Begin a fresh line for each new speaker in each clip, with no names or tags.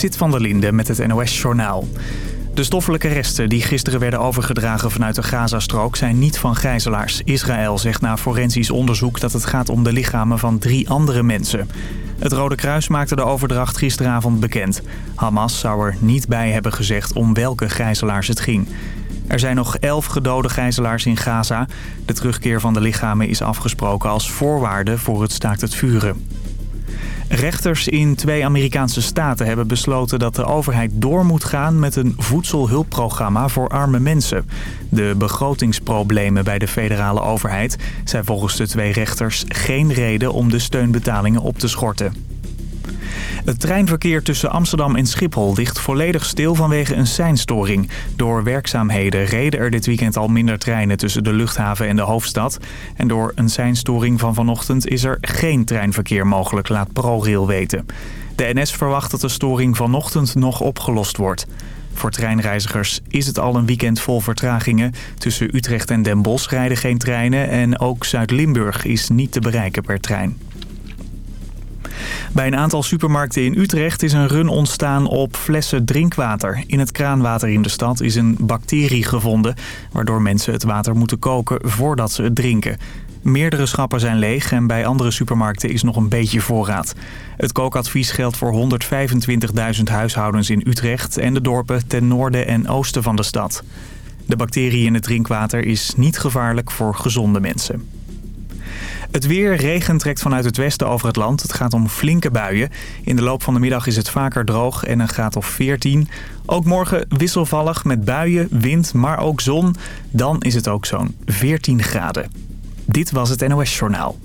Sit van der Linde met het NOS-journaal. De stoffelijke resten die gisteren werden overgedragen vanuit de Gazastrook zijn niet van gijzelaars. Israël zegt na forensisch onderzoek dat het gaat om de lichamen van drie andere mensen. Het Rode Kruis maakte de overdracht gisteravond bekend. Hamas zou er niet bij hebben gezegd om welke gijzelaars het ging. Er zijn nog elf gedode gijzelaars in Gaza. De terugkeer van de lichamen is afgesproken als voorwaarde voor het staakt het vuren. Rechters in twee Amerikaanse staten hebben besloten dat de overheid door moet gaan met een voedselhulpprogramma voor arme mensen. De begrotingsproblemen bij de federale overheid zijn volgens de twee rechters geen reden om de steunbetalingen op te schorten. Het treinverkeer tussen Amsterdam en Schiphol ligt volledig stil vanwege een seinstoring. Door werkzaamheden reden er dit weekend al minder treinen tussen de luchthaven en de hoofdstad. En door een seinstoring van vanochtend is er geen treinverkeer mogelijk, laat ProRail weten. De NS verwacht dat de storing vanochtend nog opgelost wordt. Voor treinreizigers is het al een weekend vol vertragingen. Tussen Utrecht en Den Bosch rijden geen treinen en ook Zuid-Limburg is niet te bereiken per trein. Bij een aantal supermarkten in Utrecht is een run ontstaan op flessen drinkwater. In het kraanwater in de stad is een bacterie gevonden... waardoor mensen het water moeten koken voordat ze het drinken. Meerdere schappen zijn leeg en bij andere supermarkten is nog een beetje voorraad. Het kookadvies geldt voor 125.000 huishoudens in Utrecht... en de dorpen ten noorden en oosten van de stad. De bacterie in het drinkwater is niet gevaarlijk voor gezonde mensen. Het weer, regen trekt vanuit het westen over het land. Het gaat om flinke buien. In de loop van de middag is het vaker droog en een graad of 14. Ook morgen wisselvallig met buien, wind, maar ook zon. Dan is het ook zo'n 14 graden. Dit was het NOS Journaal.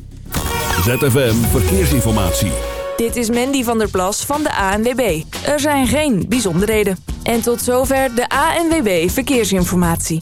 ZFM Verkeersinformatie.
Dit is Mandy van der Plas van de ANWB. Er zijn geen bijzonderheden. En tot zover de ANWB Verkeersinformatie.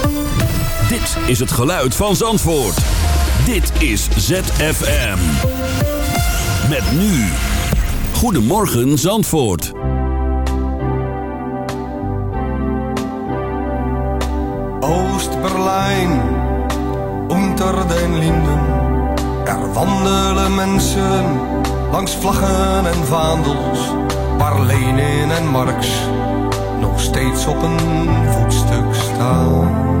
Dit is het geluid van Zandvoort. Dit is ZFM. Met nu. Goedemorgen Zandvoort.
Oost-Berlijn, unter den Linden. Er wandelen mensen langs vlaggen en vaandels. Waar Lenin en Marx nog steeds op een voetstuk staan.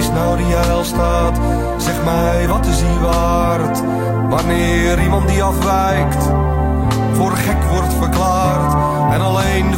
nou die heilstaat? Zeg mij, wat is die waard? Wanneer iemand die afwijkt, voor gek wordt verklaard. En alleen de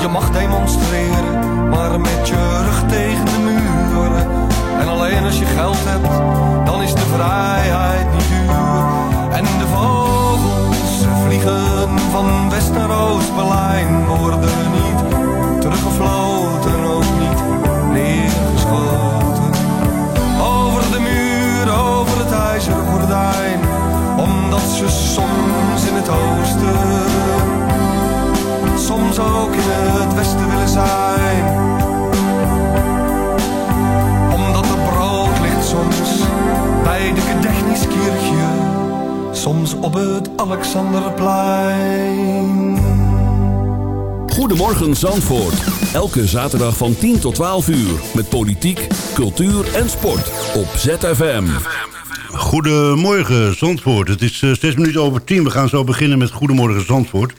je mag demonstreren, maar met je rug tegen de muren. En alleen als je geld hebt, dan is de vrijheid niet duur. En de vogels vliegen van West naar Oost-Berlijn worden niet Alexanderplein.
Goedemorgen Zandvoort. Elke zaterdag van 10 tot 12 uur. Met politiek, cultuur en sport. Op ZFM.
Goedemorgen Zandvoort. Het is eh, zes minuten over tien. We gaan zo beginnen met Goedemorgen Zandvoort.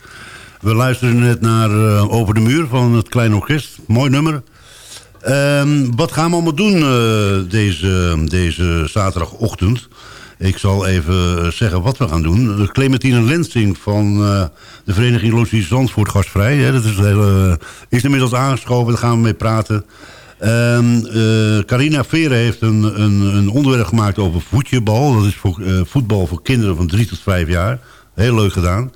We luisteren net naar eh, Over de Muur van het Klein Orkest. Mooi nummer. Ehm, wat gaan we allemaal doen eh, deze, deze zaterdagochtend? Ik zal even zeggen wat we gaan doen. Clementine Lensing van eh, de vereniging Logisch Zandvoort Gastvrij. Dat is, hele, is inmiddels aangeschoven, daar gaan we mee praten. Eh, Carina Veren heeft een, een, een onderwerp gemaakt over voetjebal. Dat is voor, eh, voetbal voor kinderen van drie tot vijf jaar. Heel leuk gedaan.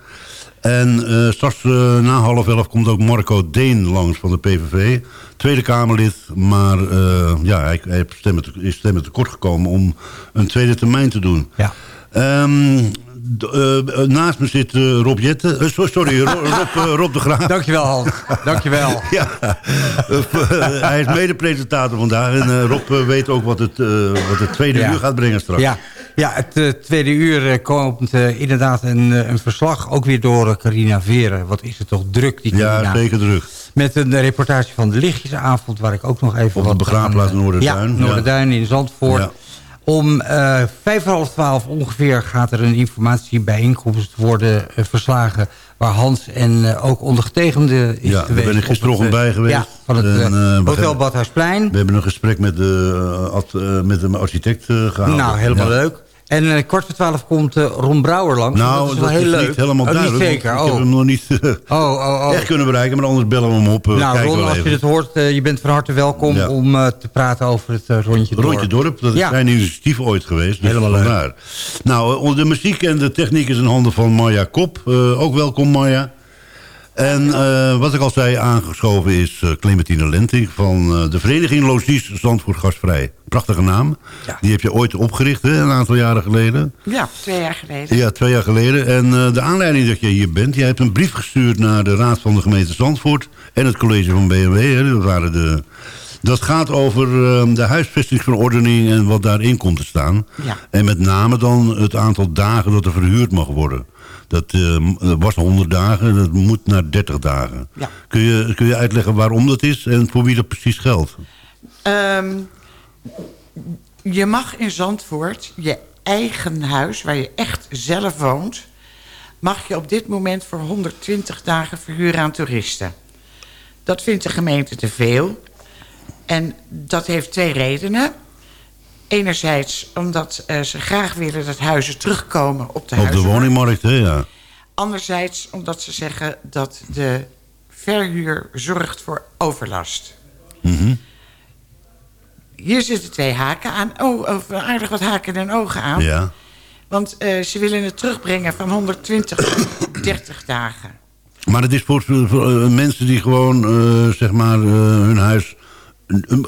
En eh, straks eh, na half elf komt ook Marco Deen langs van de PVV. Tweede Kamerlid, maar eh, ja, hij, hij stemmen te- is stemmen tekort gekomen om een tweede termijn te doen.
Ja.
Ehm, eh, eh, naast me zit eh, Rob Jette. eh, so- sorry, Ro- Rob, eh, Rob de Graaf.
Dankjewel, Hans. Dankjewel.
Ja, Eh, hij is mede-presentator vandaag. En eh, Rob eh, weet ook wat het, eh, wat het tweede
Ja.
uur gaat brengen straks.
Ja, ja het eh, tweede uur eh, komt eh, inderdaad een, eh, een verslag. Ook weer door eh, Carina Veren. Wat is het toch druk, die
Ja,
Carina.
zeker druk.
Met een eh, reportage van de Lichtjesavond... waar ik ook nog even
Op de begraafplaats
eh,
Noorderduin,
Ja,
ja.
Noorderduin in Zandvoort.
Ja.
Om eh, vijf voor half twaalf ongeveer gaat er een informatiebijeenkomst worden eh, verslagen... waar Hans en eh, ook ondergetekende is
Ja, daar
geweest.
ben ik gisterochtend bij geweest.
Ja, van het
En,
Hotel Badhuisplein.
We hebben een gesprek met de, ad- met de architect eh, gehad.
Nou, helemaal
Ja.
leuk. En eh, kwart voor twaalf komt eh, Ron Brouwer langs.
Nou,
dat is wel heel leuk.
niet helemaal
Oh,
duidelijk.
Niet zeker, oh.
Ik heb hem nog niet eh,
Oh, oh, oh.
echt kunnen bereiken, maar anders bellen we hem op. eh,
nou, Ron, als
even.
je dit hoort, je bent van harte welkom
Ja.
om eh, te praten over het rondje dorp.
Rondje Dorp, dat is
Ja.
zijn initiatief ooit geweest. Dus
Helemaal leuk.
Nou, de muziek en de techniek is in handen van Maya Kop. Eh, ook welkom Maya. En eh, wat ik al zei, aangeschoven is eh, Clementine Lenting van eh, de vereniging Logies Zandvoort Gastvrij. Prachtige naam.
Ja.
Die heb je ooit opgericht, hè, een aantal jaren geleden.
Ja, twee jaar geleden.
Ja, twee jaar geleden. En de aanleiding dat je hier bent... jij hebt een brief gestuurd naar de Raad van de gemeente Zandvoort... en het college van BMW. Hè, dat, waren de, dat gaat over eh, de huisvestingsverordening... en wat daarin komt te staan.
Ja.
En met name dan het aantal dagen dat er verhuurd mag worden. Dat eh, m- dat was 100 dagen, dat moet naar 30 dagen.
Ja.
Kun, je, kun je uitleggen waarom dat is en voor wie dat precies geldt?
Ehm, je mag in Zandvoort je eigen huis, waar je echt zelf woont... mag je op dit moment voor 120 dagen verhuren aan toeristen. Dat vindt de gemeente te veel. En dat heeft twee redenen. Enerzijds omdat eh, ze graag willen dat huizen terugkomen op de
Op de woningmarkt, hè, ja.
Anderzijds omdat ze zeggen dat de verhuur zorgt voor overlast.
Mhm.
Hier zitten twee haken aan. Oh, of aardig wat haken en ogen aan.
Ja.
Want eh, ze willen het terugbrengen van 120 naar 30 dagen.
Maar het is voor, voor, eh, mensen die gewoon, zeg maar, hun huis...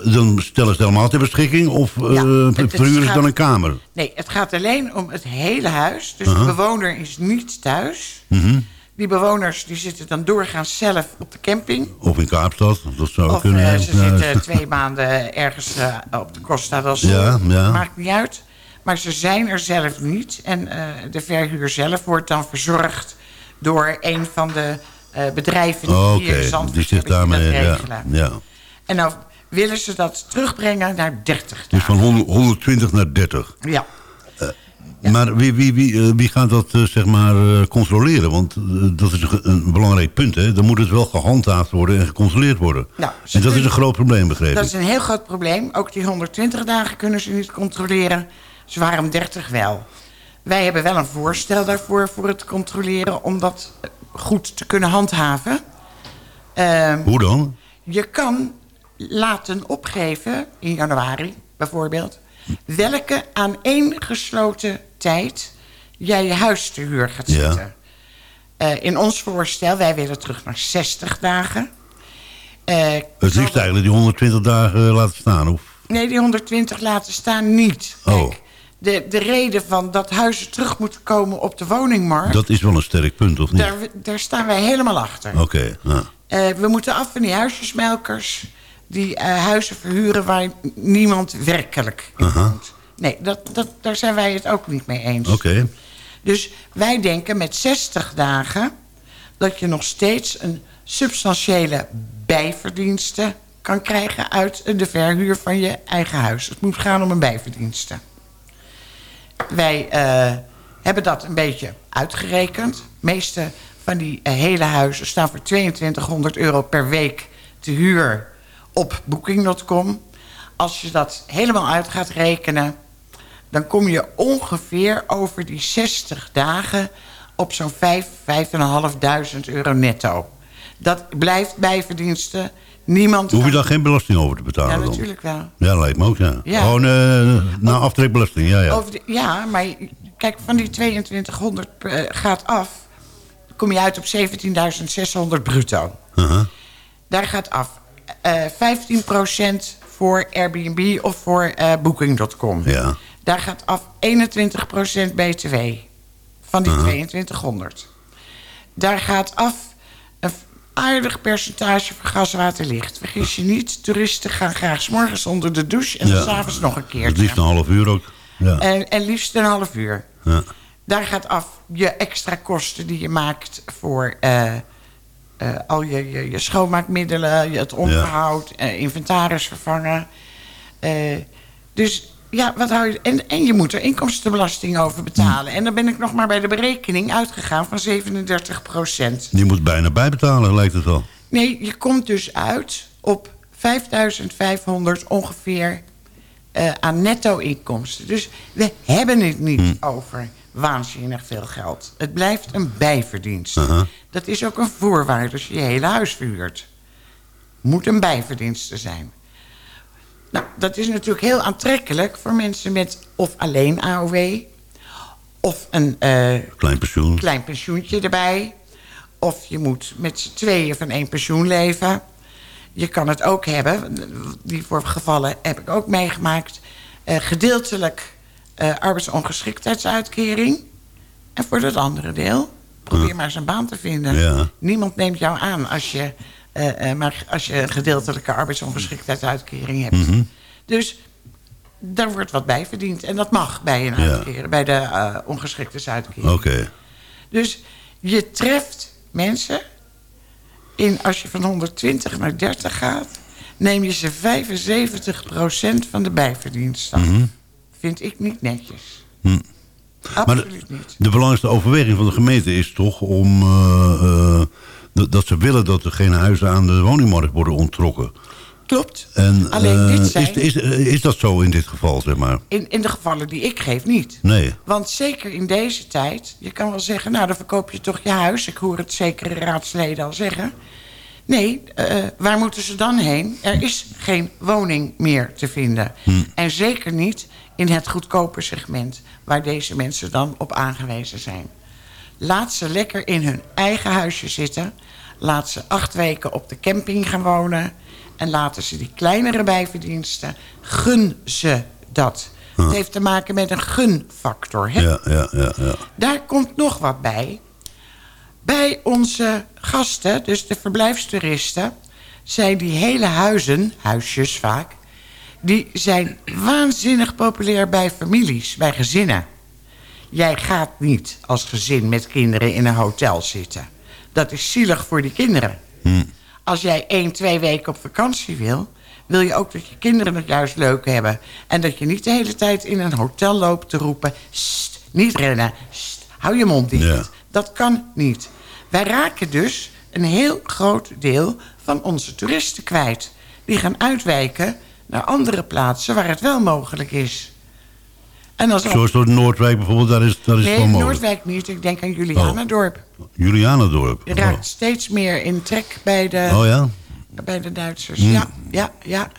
dan stellen ze het helemaal ter beschikking... of
Ja, het
verhuren ze dan een kamer?
Nee, het gaat alleen om het hele huis. Dus de bewoner is niet thuis.
Mhm.
Die bewoners die zitten dan doorgaans zelf op de camping.
Of in Kaapstad, dat zou
Of
kunnen.
eh, ze
Ja.
zitten twee maanden ergens eh, op de Costa del Sol.
Ja, ja.
Maakt niet uit. Maar ze zijn er zelf niet. En de verhuur zelf wordt dan verzorgd door een van de bedrijven die
Oh,
hier in Zandvoort
die zich daarmee... Ja,
regelen.
ja.
En dan willen ze dat terugbrengen naar 30
Dus van 100 120 naar 30.
Ja.
Maar wie, wie, wie, eh, wie gaat dat eh, zeg maar eh, controleren? Want eh, dat is een, belangrijk punt. Hè? Dan moet het wel gehandhaafd worden en gecontroleerd worden.
Nou,
en dat is een groot probleem, begrepen.
Dat is een heel groot probleem. Ook die 120 dagen kunnen ze niet controleren. Ze waren om 30 wel. Wij hebben wel een voorstel daarvoor voor het controleren... om dat eh, goed te kunnen handhaven. Ehm,
Hoe dan?
je kan laten opgeven, in januari bijvoorbeeld... welke aan één gesloten tijd jij je huis te huur gaat
Ja.
zetten. Eh, in ons voorstel, wij willen terug naar 60 dagen. Eh,
Het liefst eigenlijk die 120 dagen laten staan. Of?
Nee, die 120 laten staan niet.
Oh.
Kijk, de, de reden van dat huizen terug moeten komen op de woningmarkt...
Dat is wel een sterk punt, of niet?
daar, daar staan wij helemaal achter.
Oké, nou.
Eh, we moeten af van die huisjesmelkers... die eh, huizen verhuren waar niemand werkelijk in
Aha.
woont. Nee, dat, dat, daar zijn wij het ook niet mee eens.
Oké.
Dus wij denken met 60 dagen... dat je nog steeds een substantiële bijverdienste kan krijgen... uit de verhuur van je eigen huis. Het moet gaan om een bijverdienste. Wij eh, hebben dat een beetje uitgerekend. De meeste van die eh, hele huizen staan voor 2200 euro per week te huur op booking.com. Als je dat helemaal uit gaat rekenen... dan kom je ongeveer over die 60 dagen op zo'n 5, 5.500 euro netto. Dat blijft bijverdiensten. Niemand...
Hoef je daar geen belasting over te betalen
Ja,
dan?
natuurlijk wel.
Ja, lijkt me ook, ja.
Ja.
Gewoon eh na aftrekbelasting, ja, ja.
De- ja, maar kijk, van die 2200 eh, gaat af... kom je uit op 17.600 bruto.
Aha.
Daar gaat af eh 15% voor Airbnb of voor eh Booking.com.
Ja.
Daar gaat af 21% BTW van die 2200. Daar gaat af een aardig percentage voor gas, water, licht. Vergis je niet, toeristen gaan graag 's morgens onder de douche... en
Ja.
dan s'avonds nog een keer.
Het liefst een half uur ook. Ja.
En, en liefst een half uur.
ja.
Daar gaat af je extra kosten die je maakt voor eh, eh, al je, je, je schoonmaakmiddelen, je- het onderhoud, eh, inventaris vervangen. Eh, dus ja, wat hou je. En, en je moet er inkomstenbelasting over betalen. En dan ben ik nog maar bij de berekening uitgegaan van 37 procent.
Die moet bijna bijbetalen, lijkt het wel.
Nee, je komt dus uit op 5500 ongeveer aan netto-inkomsten. Dus we hebben het niet over waanzinnig veel geld. Het blijft een bijverdienst. Dat is ook een voorwaarde als je je hele huis verhuurt. Moet een bijverdienste zijn. Nou, dat is natuurlijk heel aantrekkelijk voor mensen met of alleen AOW... of een eh,
Klein pensioen.
klein pensioentje erbij. Of je moet met z'n tweeën van één pensioen leven. Je kan het ook hebben, die voor gevallen heb ik ook meegemaakt... eh, gedeeltelijk eh, arbeidsongeschiktheidsuitkering. En voor dat andere deel, probeer maar eens een baan te vinden.
Ja.
Niemand neemt jou aan als je, eh, eh, maar als je een gedeeltelijke arbeidsongeschiktheidsuitkering hebt.
Mhm.
Dus daar wordt wat bij verdiend. En dat mag bij, een uitkering, bij de eh ongeschiktheidsuitkering.
Oké.
Dus je treft mensen... In, als je van 120 naar 30 gaat... neem je ze 75% van de bijverdienst af. Vind ik niet netjes.
Hm. Maar
Absoluut
de,
niet.
de belangrijkste overweging van de gemeente is toch om... eh, eh, dat- ze willen dat er geen huizen aan de woningmarkt worden onttrokken.
Klopt.
En,
Alleen
eh,
dit zijn...
is, is, is dat zo in dit geval, zeg maar?
in, in de gevallen die ik geef niet.
Nee.
Want zeker in deze tijd... je kan wel zeggen, nou, dan verkoop je toch je huis. Ik hoor het zekere raadsleden al zeggen. Nee, waar moeten ze dan heen? Er is geen woning meer te vinden. En zeker niet in het goedkope segment... waar deze mensen dan op aangewezen zijn. Laat ze lekker in hun eigen huisje zitten. Laat ze acht weken op de camping gaan wonen. En laten ze die kleinere bijverdiensten... gun ze dat. Het heeft te maken met een gunfactor. Hè?
Ja, ja, ja, ja.
Daar komt nog wat bij. Bij onze gasten, dus de verblijfstoeristen... zijn die hele huizen, huisjes vaak... die zijn waanzinnig populair bij families, bij gezinnen. Jij gaat niet als gezin met kinderen in een hotel zitten. Dat is zielig voor die kinderen. Als jij één, twee weken op vakantie wil... wil je ook dat je kinderen het juist leuk hebben. En dat je niet de hele tijd in een hotel loopt te roepen... "Sst, niet rennen. Sst, hou je mond dicht.
Ja.
Dat kan niet. Wij raken dus een heel groot deel van onze toeristen kwijt. Die gaan uitwijken naar andere plaatsen waar het wel mogelijk is. En als
Zoals door Noordwijk bijvoorbeeld, daar is, daar is het wel mogelijk.
Noordwijk niet. Ik denk aan Julianadorp.
Julianadorp.
Je raakt steeds meer in trek bij de,
Oh, oh ja?
bij de Duitsers.
Hmm.
Ja, ja, ja.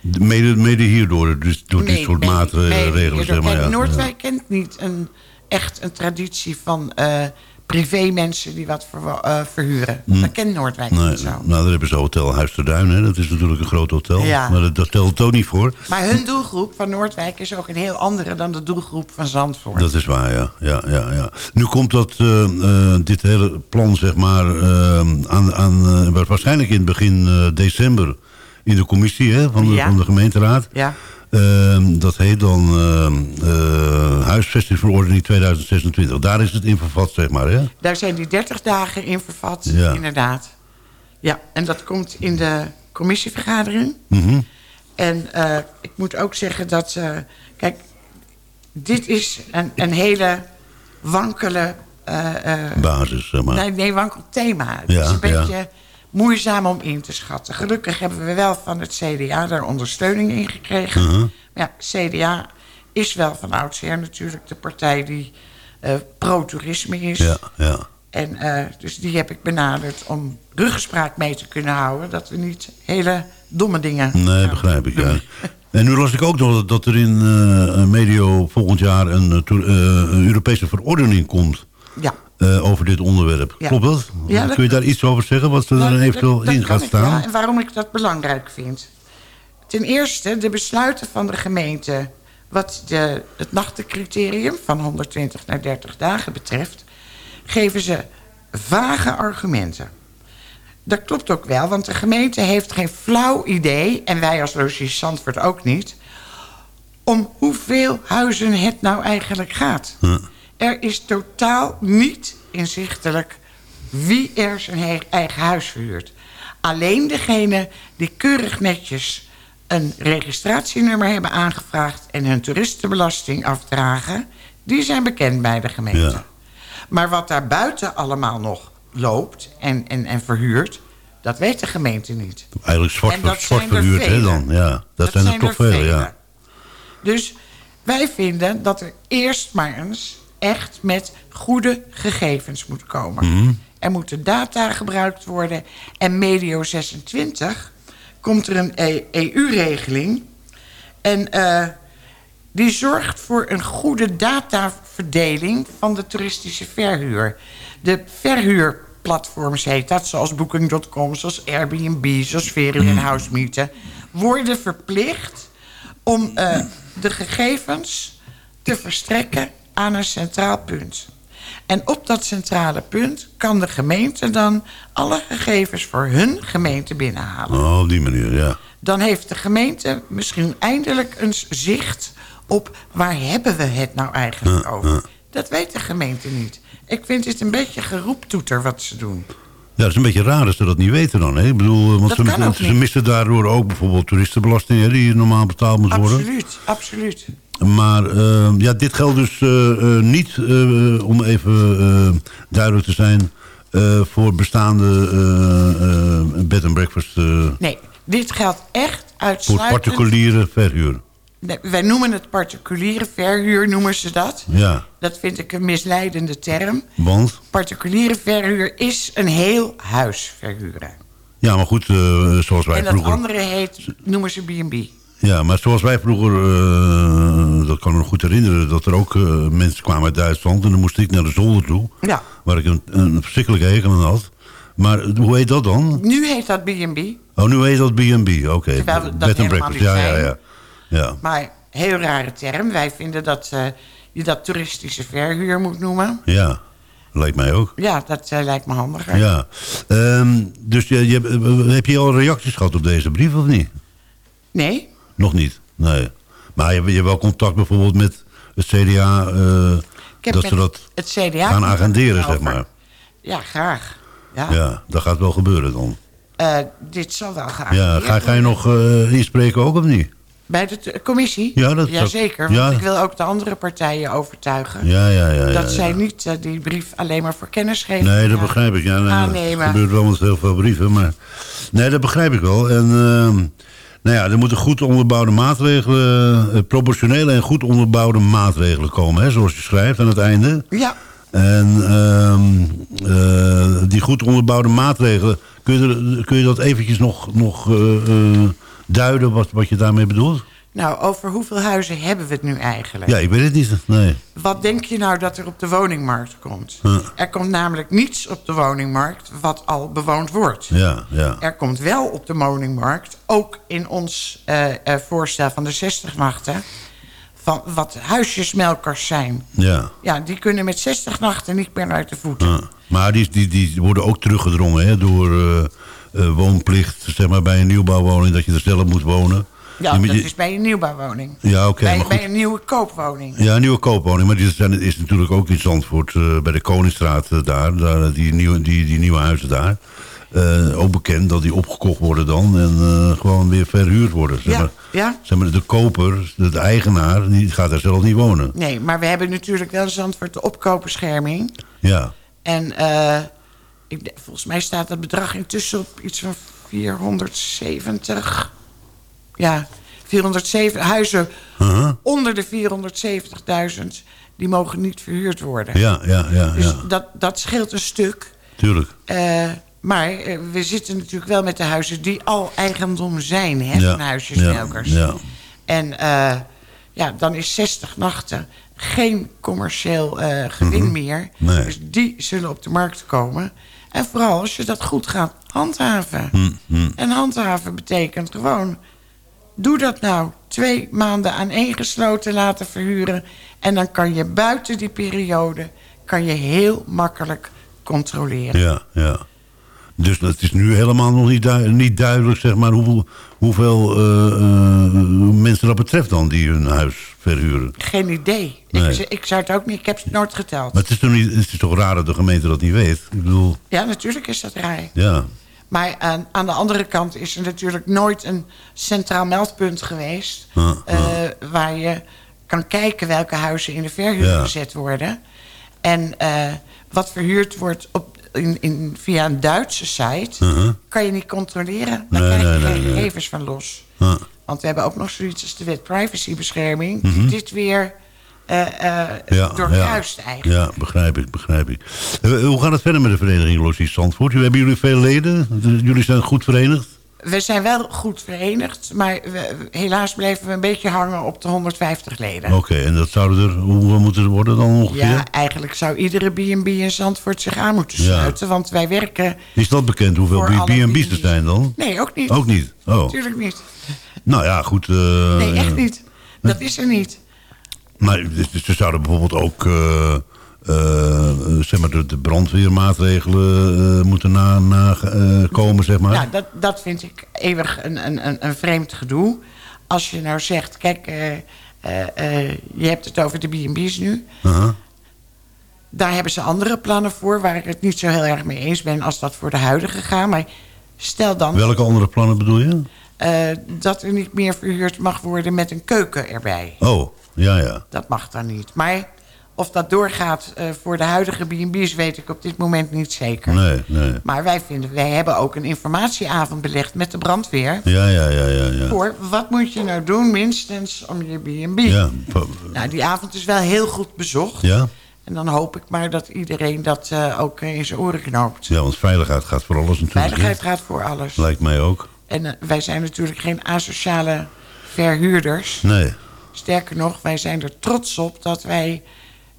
De- Mede, mede hierdoor, dus door dit
Nee,
soort maatregelen. zeg maar, ja.
Noordwijk kent niet een, echt een traditie van eh privé mensen die wat ver- eh, verhuren. Dat kent Noordwijk.
Nee,
niet zo.
nou, daar hebben ze Hotel Huis ter Duin, hè. dat is natuurlijk een groot hotel.
Ja.
Maar dat, dat telt het ook niet voor.
Maar hun doelgroep van Noordwijk is ook een heel andere dan de doelgroep van Zandvoort.
Dat is waar, ja. ja, ja, ja. Nu komt dat, eh, eh, dit hele plan, zeg maar, aan, aan, waarschijnlijk in begin december in de commissie hè, van, de,
Ja.
van de gemeenteraad.
Ja.
Eh, dat heet dan eh, eh, huisvestingverordening 2026. Daar is het in vervat, zeg maar. Hè?
Daar zijn die 30 dagen in vervat,
Ja.
inderdaad. Ja, en dat komt in de commissievergadering.
Mhm.
En eh, ik moet ook zeggen dat... eh, kijk, dit is een, een hele wankele...
Basis, zeg maar.
nee, nee, wankel thema. Het
Ja,
is een
ja.
Moeizaam om in te schatten. Gelukkig hebben we wel van het CDA daar ondersteuning in gekregen. Maar ja, CDA is wel van oudsher natuurlijk de partij die eh, pro-toerisme is.
Ja, ja.
En eh, dus die heb ik benaderd om ruggespraak mee te kunnen houden. Dat we niet hele domme dingen
Nee, begrijp ik,
doen.
ja. En nu las ik ook nog dat- er in eh, medio volgend jaar een Europese verordening komt
Ja.
Eh, over dit onderwerp.
Ja.
Klopt dat?
Ja, dat
Kun je daar iets over zeggen, wat er
Nou,
dan eventueel
dat
in gaat
ik,
staan?
ja, en waarom ik dat belangrijk vind. Ten eerste, de besluiten van de gemeente... wat de, het nachtencriterium van 120 naar 30 dagen betreft... geven ze vage argumenten. Dat klopt ook wel, want de gemeente heeft geen flauw idee... en wij als Logisch Zandvoort ook niet... om hoeveel huizen het nou eigenlijk gaat. Er is totaal niet inzichtelijk wie er zijn eigen huis verhuurt. Alleen degene die keurig netjes een registratienummer hebben aangevraagd... en hun toeristenbelasting afdragen, die zijn bekend bij de gemeente.
Ja.
Maar wat daar buiten allemaal nog loopt en, en, en verhuurt... dat weet de gemeente niet.
Eigenlijk zwart,
En dat
zwart
er
verhuurd, hè dan? Ja, dat, zijn er toch veel, ja.
Dus wij vinden dat er eerst maar eens echt met goede gegevens moet komen.
Mhm.
Er moeten data gebruikt worden. En medio 26 komt er een EU-regeling. En eh, die zorgt voor een goede dataverdeling van de toeristische verhuur. De verhuurplatforms heet dat, zoals Booking.com, zoals Airbnb, zoals en Housemeeten... worden verplicht om eh, de gegevens te verstrekken aan een centraal punt. En op dat centrale punt kan de gemeente dan alle gegevens voor hun gemeente binnenhalen.
Oh, op die manier, ja.
Dan heeft de gemeente misschien eindelijk eens zicht op waar hebben we het nou eigenlijk
Ja,
over.
ja.
Dat weet de gemeente niet. Ik vind het een beetje geroeptoeter wat ze doen.
Ja, dat is een beetje raar dat ze dat niet weten dan. Hè? Ik bedoel, eh, want
Dat
ze, missen daardoor ook bijvoorbeeld toeristenbelasting... Hè, die normaal betaald moet worden.
Absoluut, absoluut.
Maar eh, ja, dit geldt dus eh, eh, niet, eh, om even duidelijk te zijn... voor bestaande bed and breakfast...
Nee, dit geldt echt
voor
uitsluitend...
particuliere verhuur.
Nee, wij noemen het particuliere verhuur, noemen ze dat.
Ja,
Dat vind ik een misleidende term.
want...
Particuliere verhuur is een heel huis verhuren.
Ja, maar goed, zoals wij
En dat
vroeger...
andere heet, noemen ze B&B.
Ja, maar zoals wij vroeger, eh, dat kan ik me goed herinneren... dat er ook eh, mensen kwamen uit Duitsland... en dan moest ik naar de zolder toe...
Ja.
waar ik een, een verschrikkelijke hekel aan had. Maar hoe heet dat dan?
Nu heet dat B&B,
Oh, nu heet dat B&B, oké.
Dat
Bed and breakfast, ja, ja, ja. ja.
maar heel rare term. Wij vinden dat eh, je dat toeristische verhuur moet noemen.
Ja, lijkt mij ook.
Ja, dat eh, lijkt me handiger.
Ja. Ehm, dus je, je, heb je al reacties gehad op deze brief of niet?
Nee?
Nog niet, nee. Maar je, je hebt wel contact bijvoorbeeld met het CDA... eh,
Ik heb
dat ze dat
het CDA
gaan agenderen, zeg maar.
Ja, graag. Ja,
Ja, dat gaat wel gebeuren dan.
Eh, dit zal wel gaan.
Ja, ga, ga je nog eh, inspreken ook of niet?
Bij de commissie?
Ja, dat-
Jazeker,
ja.
want ik wil ook de andere partijen overtuigen...
Ja, ja, ja. ja,
dat zij niet eh, die brief alleen maar voor kennisgeving
Nee, dat begrijp ik. Ja, nee,
aannemen.
Dat gebeurt wel met heel veel brieven. Maar... Nee, dat begrijp ik wel. En ehm, nou ja, er moeten goed onderbouwde maatregelen... eh, proportionele en goed onderbouwde maatregelen komen. Hè, zoals je schrijft aan het einde.
Ja,
En ehm, eh, die goed onderbouwde maatregelen... Kun je, kun je dat eventjes nog, nog eh, duiden wat, wat je daarmee bedoelt?
Nou, over hoeveel huizen hebben we het nu eigenlijk?
Ja, ik weet het niet. Nee.
Wat denk je nou dat er op de woningmarkt komt?
Huh.
Er komt namelijk niets op de woningmarkt wat al bewoond wordt.
Ja, ja.
Er komt wel op de woningmarkt, ook in ons eh, voorstel van de 60 nachten... van wat huisjesmelkers zijn.
ja.
Ja, die kunnen met 60 nachten niet meer uit de voeten.
Maar die, die, die worden ook teruggedrongen hè, door eh, woonplicht zeg maar, bij een nieuwbouwwoning... dat je er zelf moet wonen.
Ja, dat
je-
is bij een nieuwbouwwoning.
Ja, oké,
bij, een nieuwe koopwoning.
Ja, een nieuwe koopwoning. Maar die zijn, is natuurlijk ook in Zandvoort, eh, bij de Koningsstraat eh, daar, daar die, nieuwe, die, die nieuwe huizen daar. Eh, ook bekend dat die opgekocht worden dan en gewoon weer verhuurd worden. Zeg
Ja,
maar,
ja.
zeg maar, de koper, de, eigenaar, die gaat daar zelf niet wonen.
Nee, maar we hebben natuurlijk wel Zandvoort de opkoopbescherming.
Ja,
En ik, volgens mij staat het bedrag intussen op iets van 470. Ja, 407 huizen onder de 470.000... die mogen niet verhuurd worden.
ja, ja, ja,
Dus
ja.
dat, dat scheelt een stuk.
tuurlijk.
Eh, maar eh, we zitten natuurlijk wel met de huizen die al eigendom zijn... Hè,
Ja,
van huisjesmelkers.
ja, ja.
En eh, ja, dan is 60 nachten geen commercieel gewin meer.
Mhm. Nee.
Dus die zullen op de markt komen. En vooral als je dat goed gaat handhaven.
Hm,
En handhaven betekent gewoon... doe dat nou twee maanden aaneengesloten laten verhuren... en dan kan je buiten die periode... kan je heel makkelijk controleren.
Ja, ja. Dus het is nu helemaal nog niet, dui- niet duidelijk, zeg maar, hoeveel, hoeveel eh, eh, mensen dat betreft dan die hun huis verhuren.
Geen idee.
Nee.
Ik, ik zou het ook niet... Ik heb het nooit geteld.
Maar het is, toch niet, het is toch raar dat de gemeente dat niet weet? Ik bedoel,
Ja, natuurlijk is dat raar.
ja.
Maar aan, aan de andere kant is er natuurlijk nooit een centraal meldpunt geweest... Eh, waar je kan kijken welke huizen in de verhuur
Ja.
gezet worden. En eh, wat verhuurd wordt op, in, in, via een Duitse site...
Uh-huh.
kan je niet controleren. Daar
Nee,
krijg je
nee,
geen
nee, nee.
gegevens van los. Want we hebben ook nog zoiets als de wet privacybescherming...
Mhm.
dit weer eh
Ja,
doorkruist
ja.
eigenlijk.
Ja, begrijp ik, begrijp ik. Eh, hoe gaat het verder met de vereniging Logies Zandvoort? Hebben jullie veel leden? De- Jullie zijn goed verenigd?
We zijn wel goed verenigd, maar we- helaas bleven we een beetje hangen op de 150 leden.
Oké, en dat zouden er, hoeveel moeten er worden dan ongeveer?
Ja, eigenlijk zou iedere B&B in Zandvoort zich aan moeten
Ja.
sluiten. Want wij werken...
Is dat bekend hoeveel B&B's er zijn dan?
Nee, ook niet.
Ook niet? Oh,
Natuurlijk niet.
nou ja, goed.
Nee, echt niet. Dat is er niet.
Maar ze zouden bijvoorbeeld ook eh, eh, zeg maar de, de brandweermaatregelen eh, moeten na, na, zeg maar.
Nou, dat, dat vind ik eeuwig een, een, een, vreemd gedoe. Als je nou zegt, kijk, je hebt het over de B&B's nu. Daar hebben ze andere plannen voor... waar ik het niet zo heel erg mee eens ben als dat voor de huidige gaat. Maar stel dan
Welke andere plannen bedoel je?
dat er niet meer verhuurd mag worden met een keuken erbij.
Oh, ja, ja.
Dat mag dan niet. Maar of dat doorgaat eh, voor de huidige B&B's weet ik op dit moment niet zeker.
Nee, nee.
Maar wij, vinden, wij hebben ook een informatieavond belegd met de brandweer.
Ja, ja, ja, ja. ja.
Voor wat moet je nou doen minstens om je B&B.
Ja,
Nou, die avond is wel heel goed bezocht.
ja?
En dan hoop ik maar dat iedereen dat eh, ook eh, in zijn oren knoopt.
ja, want veiligheid gaat voor alles natuurlijk.
Veiligheid gaat voor alles.
Lijkt mij ook.
En wij zijn natuurlijk geen asociale verhuurders.
Nee.
Sterker nog, wij zijn er trots op dat wij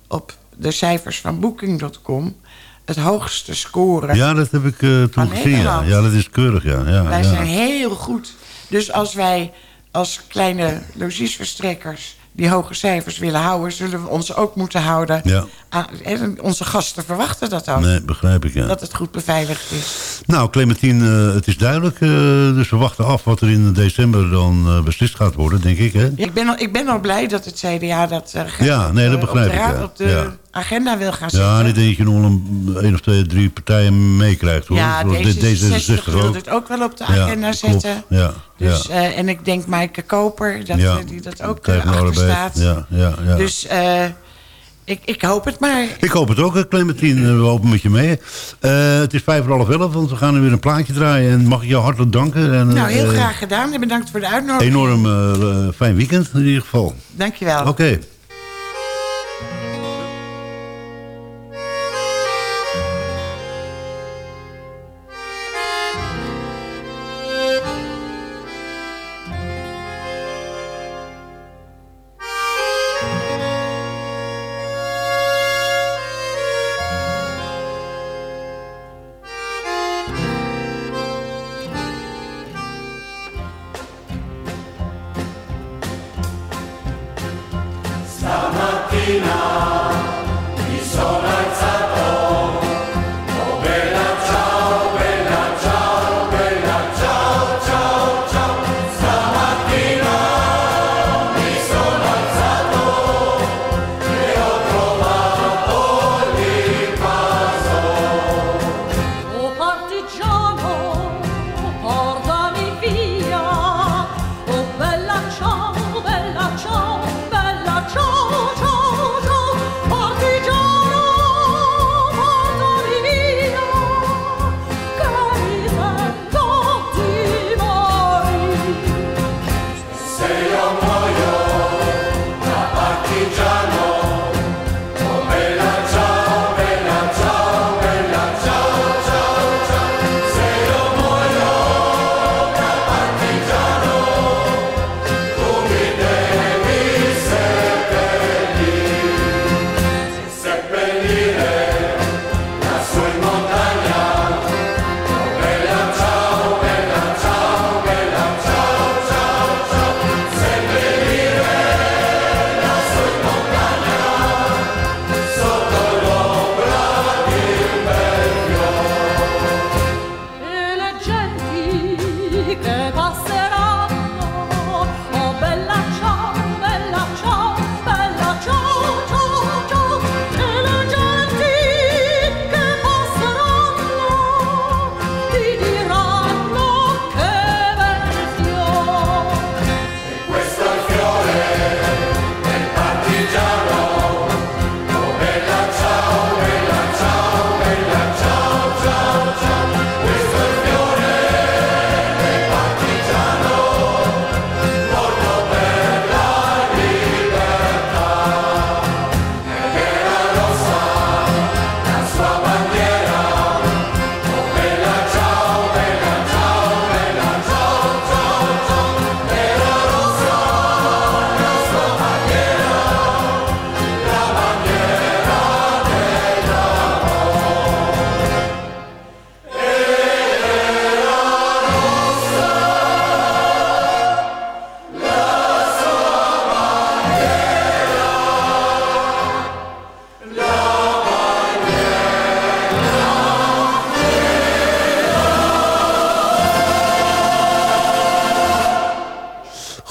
op de cijfers van Booking.com het hoogste scoren.
Ja, dat heb ik eh, toen gezien. Ja. Dat is keurig, ja. ja,
wij
ja.
zijn heel goed. Dus als wij als kleine logiesverstrekkers die hoge cijfers willen houden... zullen we ons ook moeten houden.
Ja.
aan- en onze gasten verwachten dat ook.
Nee, begrijp ik, ja.
Dat het goed beveiligd is.
Nou, Clementine, eh, het is duidelijk. eh, dus we wachten af wat er in december dan eh, beslist gaat worden, denk ik, hè?
Ik ben, al, ik ben al blij dat het CDA dat gaat
Ja, nee, dat begrijp
op de,
ik,
raad-
ja.
op de
Ja.
Agenda wil gaan zetten.
Ja, ik denk dat je nog een, een of twee, drie partijen meekrijgt. Hoor.
Ja,
Zoals
D66 wil het ook wel op de agenda zetten.
Ja,
Dus,
ja.
eh, en ik denk Maaike Koper, dat,
Ja,
eh, die dat ook eh, achter staat.
Ja, ja, ja.
Dus ik, ik hoop het maar.
Ik hoop het ook, Clementine. We lopen met je mee. Het is vijf voor half elf, want we gaan nu weer een plaatje draaien. En mag ik jou hartelijk danken. En,
Nou, heel graag gedaan. En bedankt voor de uitnodiging.
Enorm fijn weekend in ieder geval.
Dankjewel.
Oké.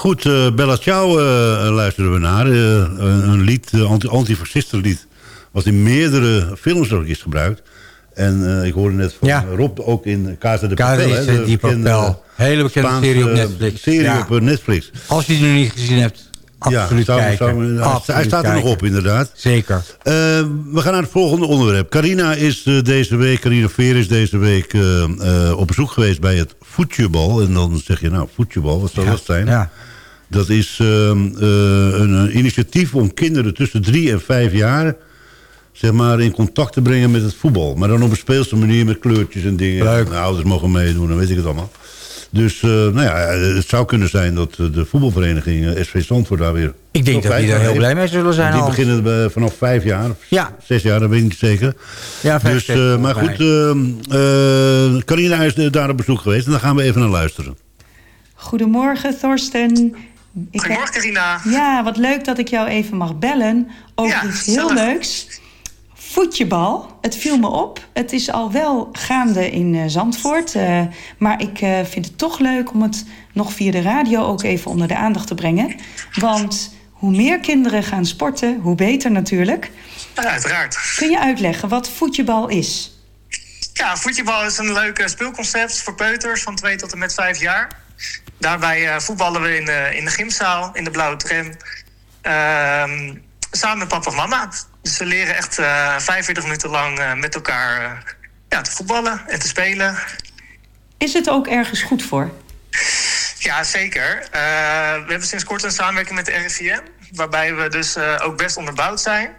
Goed, eh, Bella Ciao eh, luisteren we naar. Eh, een, een lied, eh, anti- antifascistenlied. Wat in meerdere films ook is gebruikt. En eh, ik hoorde net van
Ja.
Rob ook in Casa de
Casa
Papel.
de
hè, de
Papel. Hele bekende
Spaanse,
serie op
eh,
Netflix.
Serie
Ja.
op eh, Netflix.
Als je die nog niet gezien hebt, absoluut
zou-
kijken.
zou- hij- hij
Absoluut
staat er nog op, inderdaad.
Zeker.
Eh, we gaan naar het volgende onderwerp. Carina is eh, deze week, Carina Veer is deze week eh, eh, op bezoek geweest bij het voetjebal. En dan zeg je, nou, voetjebal, wat zou
Ja,
dat zijn?
Ja.
Dat is ehm, eh, een, een initiatief om kinderen tussen drie en vijf jaar... zeg maar in contact te brengen met het voetbal. Maar dan op een speelse manier met kleurtjes en dingen.
Leuk.
De ouders mogen meedoen, dan weet ik het allemaal. Dus eh, nou ja, het zou kunnen zijn dat eh, de voetbalvereniging SV Zandvoort daar weer...
Ik denk dat die er heel blij mee zullen zijn.
Die beginnen vanaf vijf jaar,
Ja.
zes jaar, dat weet ik niet zeker.
Ja, vijf,
dus,
zes,
eh, maar goed, ehm, eh, Carina is daar op bezoek geweest en daar gaan we even naar luisteren.
Goedemorgen, Thorsten. Ik
Goedemorgen, Carina.
Ja, wat leuk dat ik jou even mag bellen over
Ja,
iets heel leuks. Voetjebal. Het viel me op. Het is al wel gaande in eh, Zandvoort. eh, maar ik eh, vind het toch leuk om het nog via de radio ook even onder de aandacht te brengen. Want hoe meer kinderen gaan sporten, hoe beter natuurlijk.
Uiteraard.
Kun je uitleggen wat voetjebal is?
Ja, voetbal is een leuk speelconcept voor peuters van 2 tot en met 5 jaar. Daarbij eh, voetballen we in de, in de gymzaal, in de blauwe tram. Ehm, samen met papa en mama. Dus we leren echt eh 45 minuten lang eh, met elkaar eh, ja, te voetballen en te spelen.
Is het ook ergens goed voor?
Ja, zeker. Eh, we hebben sinds kort een samenwerking met de RIVM. Waarbij we dus eh, ook best onderbouwd zijn.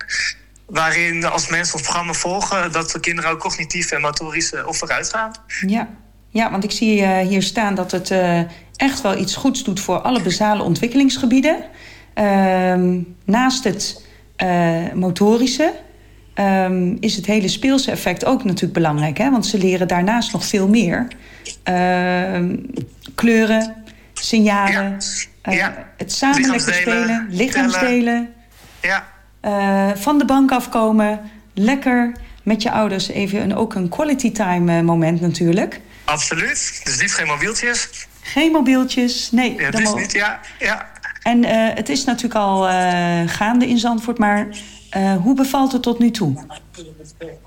Waarin als mensen ons programma volgen... dat de kinderen ook cognitief en motorisch eh, op vooruit gaan.
Ja, ja want ik zie eh, hier staan dat het eh, echt wel iets goeds doet voor alle basale ontwikkelingsgebieden. Ehm, naast het eh, motorische ehm, is het hele speelse effect ook natuurlijk belangrijk. Hè? Want ze leren daarnaast nog veel meer. Ehm, kleuren, signalen, eh, het samen lekker
Lichaamsdelen,
spelen, lichaamsdelen.
Ja.
Van de bank afkomen, lekker met je ouders even een, ook een quality time moment natuurlijk.
Absoluut. Dus liefst geen mobieltjes.
Geen mobieltjes, nee.
Ja, het
dan
is
mo-
niet, ja. ja.
En eh, het is natuurlijk al eh, gaande in Zandvoort, maar eh, hoe bevalt het tot nu toe?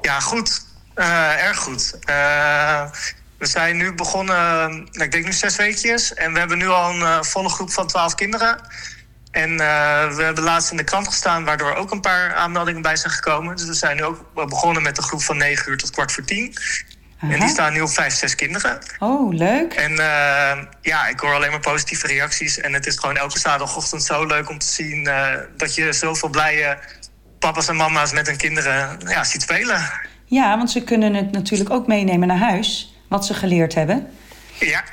Ja, goed. Erg goed. We zijn nu begonnen, nou, ik denk nu zes weekjes. En we hebben nu al een volle groep van twaalf kinderen. En we hebben laatst in de krant gestaan, waardoor ook een paar aanmeldingen bij zijn gekomen. Dus we zijn nu ook begonnen met een groep van negen uur tot kwart voor tien. En die staan nu op vijf, zes kinderen.
Oh, leuk.
En eh, ja, ik hoor alleen maar positieve reacties. En het is gewoon elke zaterdagochtend zo leuk om te zien eh, dat je zoveel blije papa's en mama's met hun kinderen ja, ziet spelen.
Ja, want ze kunnen het natuurlijk ook meenemen naar huis, wat ze geleerd hebben.
Ja,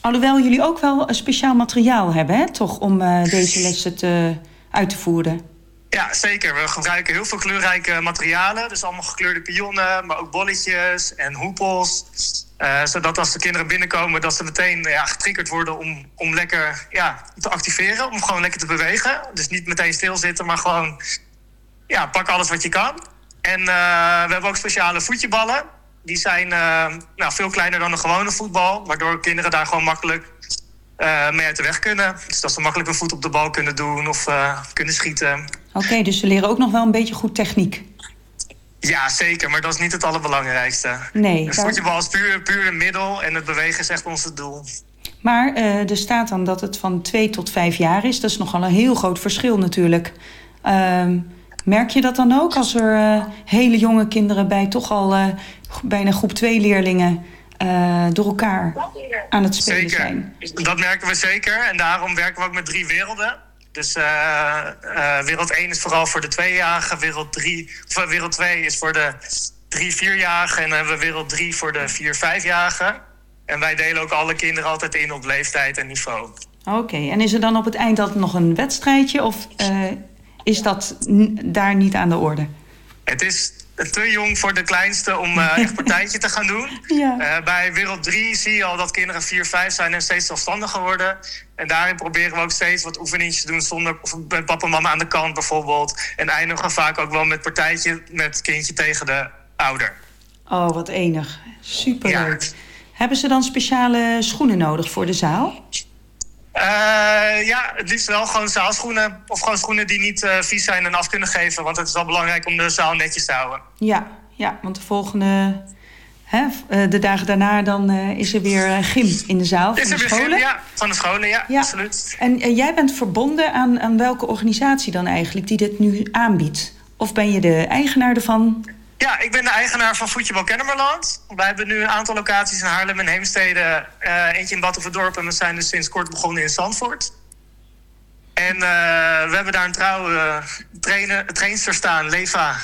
Alhoewel jullie ook wel een speciaal materiaal hebben, hè, toch, om eh, deze lessen te, uit te voeren.
Ja, zeker. We gebruiken heel veel kleurrijke materialen. Dus allemaal gekleurde pionnen, maar ook bolletjes en hoepels. Eh, zodat als de kinderen binnenkomen, dat ze meteen ja, getriggerd worden om, om lekker ja, te activeren. Om gewoon lekker te bewegen. Dus niet meteen stilzitten, maar gewoon ja, pak alles wat je kan. En eh, we hebben ook speciale voetjeballen. Die zijn eh, nou, veel kleiner dan een gewone voetbal. Waardoor kinderen daar gewoon makkelijk mee uit de weg kunnen. Dus dat ze makkelijk een voet op de bal kunnen doen of kunnen schieten.
Oké, dus ze leren ook nog wel een beetje goed techniek.
Ja, zeker. Maar dat is niet het allerbelangrijkste.
Nee,
Een
daar-
voetjebal is puur, puur een middel en het bewegen is echt ons het doel.
Maar eh, er staat dan dat het van 2 tot 5 jaar is. Dat is nogal een heel groot verschil natuurlijk. Ehm, merk je dat dan ook als er eh, hele jonge kinderen bij toch al eh, bijna groep 2 leerlingen door elkaar aan het spelen
Zeker.
zijn?
Dat merken we zeker. En daarom werken we ook met drie werelden. Dus eh, eh, wereld 1 is vooral voor de tweejarigen. Wereld, 3, of, wereld 2 is voor de drie, vierjarigen. En dan hebben we wereld 3 voor de vier, vijfjarigen. En wij delen ook alle kinderen altijd in op leeftijd en niveau.
Oké, en is er dan op het eind altijd nog een wedstrijdje? Of eh, is dat daar niet aan de orde?
Het is te jong voor de kleinste om eh, echt partijtje te gaan doen.
Ja.
Eh, bij wereld 3 zie je al dat kinderen 4, 5 zijn en steeds zelfstandiger worden. En daarin proberen we ook steeds wat oefeningetjes te doen zonder of met papa en mama aan de kant bijvoorbeeld. En eindigen vaak ook wel met partijtje met kindje tegen de ouder.
Oh, wat enig. Superleuk. Hebben ze dan speciale schoenen nodig voor de zaal?
Eh, ja, het liefst wel gewoon zaalschoenen. Of gewoon schoenen die niet eh, vies zijn en af kunnen geven. Want het is wel belangrijk om de zaal netjes te houden.
Ja, ja want de volgende... Hè, eh, de dagen daarna dan is er weer gym in de zaal van
Is
de
er weer
scholen.
gym? Ja, van de scholen, ja,
Ja.
absoluut.
En jij bent verbonden aan, aan welke organisatie dan eigenlijk die dit nu aanbiedt? Of ben je de eigenaar ervan?
Ja, ik ben de eigenaar van Voetjebal Kennemerland. Wij hebben nu een aantal locaties in Haarlem en Heemstede. eh, eentje in Battenverdorp en we zijn dus sinds kort begonnen in Zandvoort. En eh, we hebben daar een trouwe uh, trainer, trainster staan, Leva,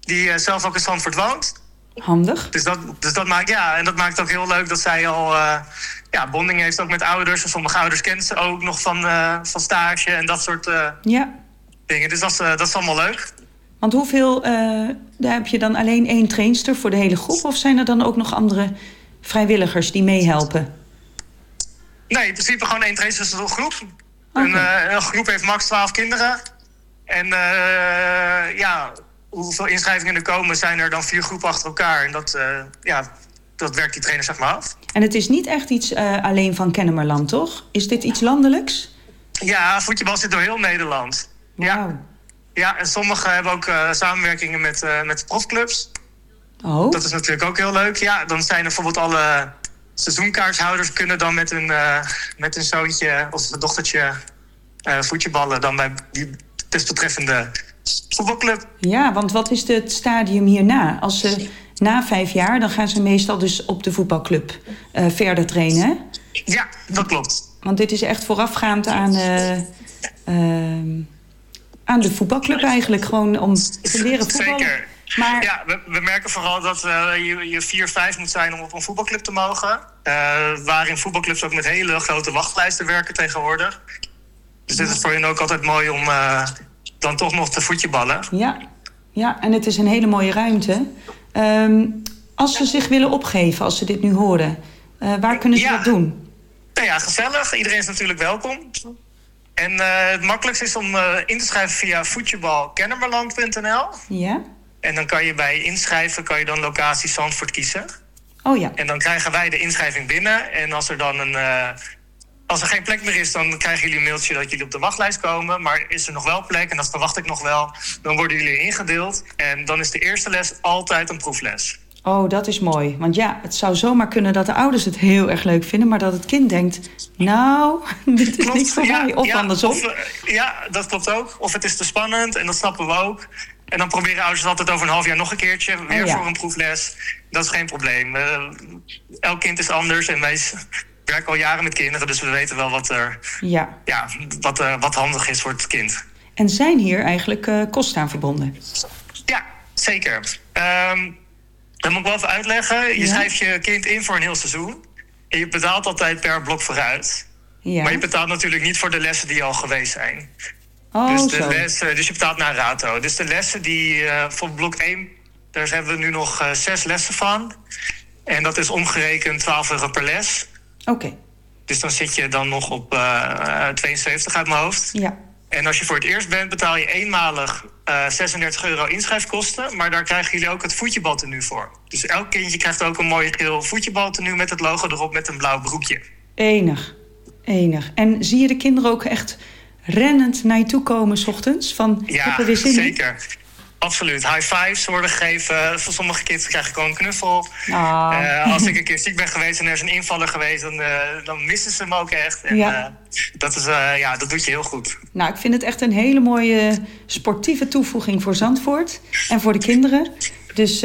die eh, zelf ook in Zandvoort woont.
Handig.
Dus dat, dus dat maakt, ja, en dat maakt ook heel leuk dat zij al eh, ja, bonding heeft ook met ouders. En sommige ouders kent ze ook nog van, eh, van stage en dat soort eh,
Ja,
dingen. Dus dat is, eh, dat is allemaal leuk.
Want hoeveel... eh, daar heb je dan alleen één trainster voor de hele groep? Of zijn er dan ook nog andere vrijwilligers die meehelpen?
Nee, in principe gewoon één trainingsgroep. Een, eh, een groep heeft max 12 kinderen. En eh, ja, hoeveel inschrijvingen er komen, zijn er dan vier groepen achter elkaar. En dat, ja, dat werkt die trainer zeg maar af.
En het is niet echt iets alleen van Kennemerland, toch? Is dit iets landelijks?
Ja, voetbal zit door heel Nederland.
Ja.
Ja, en sommigen hebben ook eh, samenwerkingen met, eh, met profclubs.
Oh,
Dat is natuurlijk ook heel leuk. Ja, dan zijn er bijvoorbeeld alle seizoenkaarthouders kunnen dan met hun, eh, met hun zoontje of dochtertje eh voetjeballen dan bij die desbetreffende voetbalclub.
ja, want wat is het stadium hierna? Als ze na vijf jaar, dan gaan ze meestal dus op de voetbalclub verder trainen. hè?
Ja, dat klopt.
Want dit is echt voorafgaand aan, eh, ehm, aan de voetbalclub eigenlijk. Gewoon om te leren voetballen.
Zeker.
Maar
Ja, we, we merken vooral dat eh, je, je 4, 5 moet zijn om op een voetbalclub te mogen. Eh, waarin voetbalclubs ook met hele grote wachtlijsten werken tegenwoordig. Dus dit is voor hen ook altijd mooi om eh, dan toch nog te voetjeballen.
ja, ja, en het is een hele mooie ruimte. Ehm, als ze zich willen opgeven, als ze dit nu horen, waar kunnen ze
Ja.
dat doen?
Nou ja, gezellig. Iedereen is natuurlijk welkom. En eh, het makkelijkste is om eh, in te schrijven via voetjebalkennemerland.nl.
Ja?
En dan kan je bij inschrijven, kan je dan locatie Zandvoort kiezen.
Oh ja,
En dan krijgen wij de inschrijving binnen. En als er dan een. eh, als er geen plek meer is, dan krijgen jullie een mailtje dat jullie op de wachtlijst komen. Maar is er nog wel plek, en dat verwacht ik nog wel, dan worden jullie ingedeeld. En dan is de eerste les altijd een proefles.
Oh, dat is mooi. Want ja, het zou zomaar kunnen dat de ouders het heel erg leuk vinden... maar dat het kind denkt, nou, dit is niet voor mij. Of andersom.
of, eh, ja, dat klopt ook. Of het is te spannend, en dat snappen we ook. En dan proberen ouders altijd over een half jaar nog een keertje. Weer
Oh ja.
voor een proefles. Dat is geen probleem. Eh, elk kind is anders en wij werken al jaren met kinderen, dus we weten wel wat, er,
Ja,
ja, wat, eh, wat handig is voor het kind.
en zijn hier eigenlijk eh, kosten aan verbonden?
Ja, zeker. Ehm dat moet ik wel even uitleggen. Je
Ja.
schrijft je kind in voor een heel seizoen. En je betaalt altijd per blok vooruit.
Ja.
Maar je betaalt natuurlijk niet voor de lessen die al geweest zijn.
Oh,
dus, de lessen, dus je betaalt naar rato. Dus de lessen die eh, voor blok 1, daar hebben we nu nog eh, zes lessen van. En dat is omgerekend 12 euro per les.
Oké,
Dus dan zit je dan nog op eh, 72 uit mijn hoofd.
ja.
En als je voor het eerst bent, betaal je eenmalig eh 36 euro inschrijfkosten. Maar daar krijgen jullie ook het voetjebaltenu voor. Dus elk kindje krijgt ook een mooi geel voetjebaltenu met het logo erop met een blauw broekje.
Enig, enig. En zie je de kinderen ook echt rennend naar je toe komen s ochtends? Van, heb
Ja,
er weer zin in.
Absoluut. High fives worden gegeven. Voor sommige kids krijg ik gewoon een knuffel.
Ah.
Eh, als ik een keer ziek ben geweest en er is een invaller geweest, dan, eh, dan missen ze hem ook echt. En,
Ja.
eh, dat, is, ja, dat doet je heel goed.
Nou, ik vind het echt een hele mooie sportieve toevoeging voor Zandvoort en voor de kinderen. Dus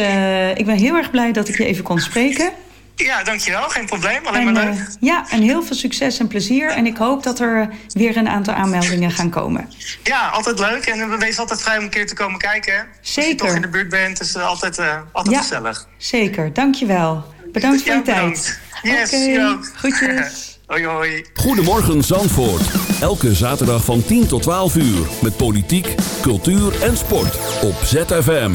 ik ben heel erg blij dat ik je even kon spreken.
Ja, dankjewel. Geen probleem. Alleen
En,
maar
eh,
leuk.
ja, en heel veel succes en plezier. En ik hoop dat er weer een aantal aanmeldingen gaan komen.
Ja, altijd leuk. En we wees altijd vrij om een keer te komen kijken. hè. Als je
Zeker.
toch in de buurt bent, is het altijd, eh, altijd
Ja.
gezellig.
Zeker, dankjewel. Bedankt voor
Ja,
je tijd.
Yes,
groetjes.
hoi, hoi.
Goedemorgen Zandvoort. Elke zaterdag van 10 tot 12 uur. Met politiek, cultuur en sport. Op ZFM.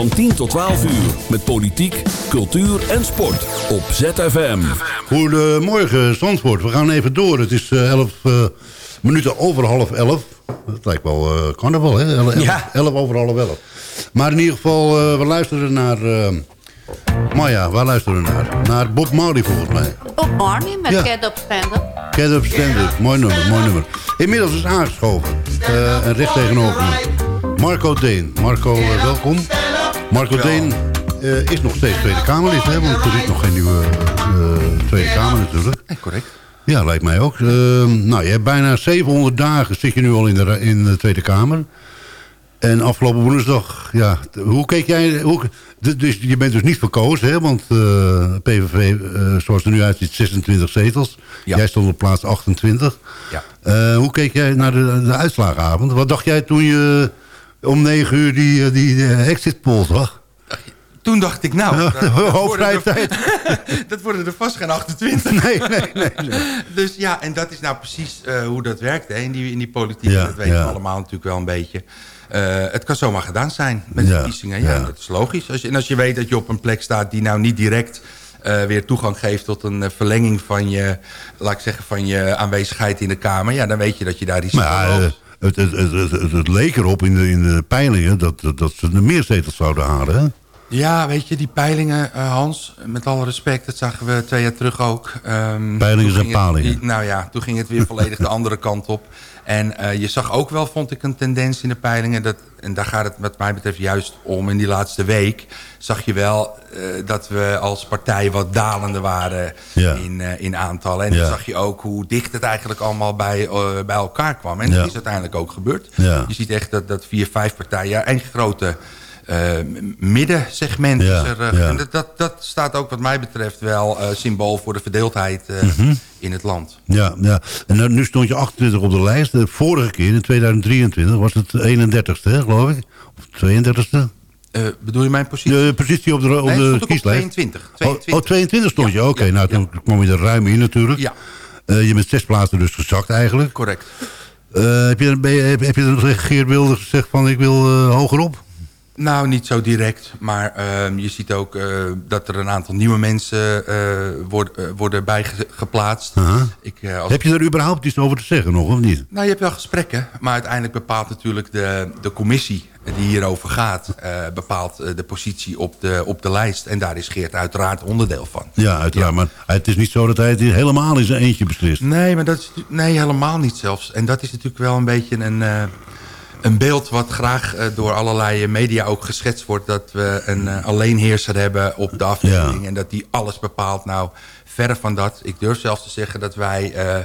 Van 10 tot 12 uur. Met politiek, cultuur en sport. Op ZFM.
Goedemorgen, Zandvoort. We gaan even door. Het is 11 minuten over half 11. Dat lijkt wel eh carnaval, hè? 11
Ja.
over half 11. Maar in ieder geval, eh, we luisteren naar... eh Maya, waar luisteren we naar? Naar Bob Marley volgens mij.
Bob Marley met
Ja.
Get Up Stand Up.
Get Up Stand Up. Mooi nummer, mooi nummer. Inmiddels is aangeschoven. eh, en recht tegenover me. Marco Deen. Marco, eh, welkom. Marco Deen eh, is nog steeds Tweede Kamerlid, hè? Want er is nog geen nieuwe eh, Tweede Kamer natuurlijk.
correct.
Ja, lijkt mij ook. Ehm, nou, je hebt bijna 700 dagen zit je nu al in de, in de Tweede Kamer. En afgelopen woensdag, ja, hoe keek jij... Hoe, dus je bent dus niet verkozen, hè? Want eh, PVV, zoals er nu uitziet, 26 zetels. Jij stond op plaats 28.
Ja.
Hoe keek jij naar de, de uitslagenavond? Wat dacht jij toen je om 9 uur die, eh, die eh, exit poll zag?
Toen dacht ik, nou, dat, dat worden er-
tijd.
dat worden er vast geen 28.
Nee, nee, nee.
dus ja, en dat is nou precies eh, hoe dat werkt hè, in, die, in die politiek.
Ja,
dat weten
ja.
we allemaal natuurlijk wel een beetje. Het kan zomaar gedaan zijn met
Ja,
verkiezingen. Ja, dat is logisch. Als je, en als je weet dat je op een plek staat die nou niet direct... weer toegang geeft tot een verlenging van je, laat ik zeggen, van je aanwezigheid in de Kamer. Ja, dan weet je dat je daar risico
Maar
loopt.
Het, het, het, leek erop in de, in de peilingen dat, dat, dat ze er meer zetels zouden halen. Hè?
Ja, weet je, die peilingen, eh, Hans, met alle respect, dat zagen we twee jaar terug ook. Ehm,
Peilingen zijn palingen.
nou ja, toen ging het weer volledig de andere kant op. En eh, je zag ook wel, vond ik, een tendens in de peilingen. Dat, en daar gaat het wat mij betreft juist om. In die laatste week zag je wel eh, dat we als partij wat dalende waren
Ja.
in, eh, in aantallen. En
Ja.
dan zag je ook hoe dicht het eigenlijk allemaal bij, bij elkaar kwam. En
Ja.
dat is uiteindelijk ook gebeurd. Je ziet echt dat, dat vier, vijf partijen, één grote middensegment
Ja,
is er. eh,
ja.
en dat, dat, staat ook wat mij betreft wel eh, symbool voor de verdeeldheid eh,
Mhm.
in het land.
Ja, ja. En nou, nu stond je 28 op de lijst. De vorige keer, in 2023, was het 31ste, hè, geloof ik. Of 32ste.
Eh, bedoel je mijn positie?
De positie op de, op
Nee,
de
op
kieslijst.
22.
Oh, Oh, 22 stond je, oké. nou, toen kwam je er ruim in natuurlijk.
Ja.
Eh, je bent zes plaatsen dus gezakt eigenlijk.
Correct.
Eh, heb, je, ben je- heb, heb je dan tegen Geert Wilders gezegd van ik wil eh, hogerop?
Nou, niet zo direct. Maar ehm, je ziet ook eh, dat er een aantal nieuwe mensen eh, worden, worden bijgeplaatst.
Aha.
Ik, als
Heb je daar überhaupt iets over te zeggen nog, of niet?
Nou, je hebt wel gesprekken, maar uiteindelijk bepaalt natuurlijk de, de commissie die hierover gaat, bepaalt de positie op de, op de lijst. En daar is Geert uiteraard onderdeel van.
Ja, uiteraard. Maar het is niet zo dat hij het helemaal in zijn eentje beslist.
Nee, maar dat is, nee, helemaal niet zelfs. En dat is natuurlijk wel een beetje een, een beeld wat graag eh, door allerlei media ook geschetst wordt. Dat we een eh, alleenheerser hebben op de afdeling en dat die alles bepaalt. Nou, verre van dat. Ik durf zelfs te zeggen dat wij eh,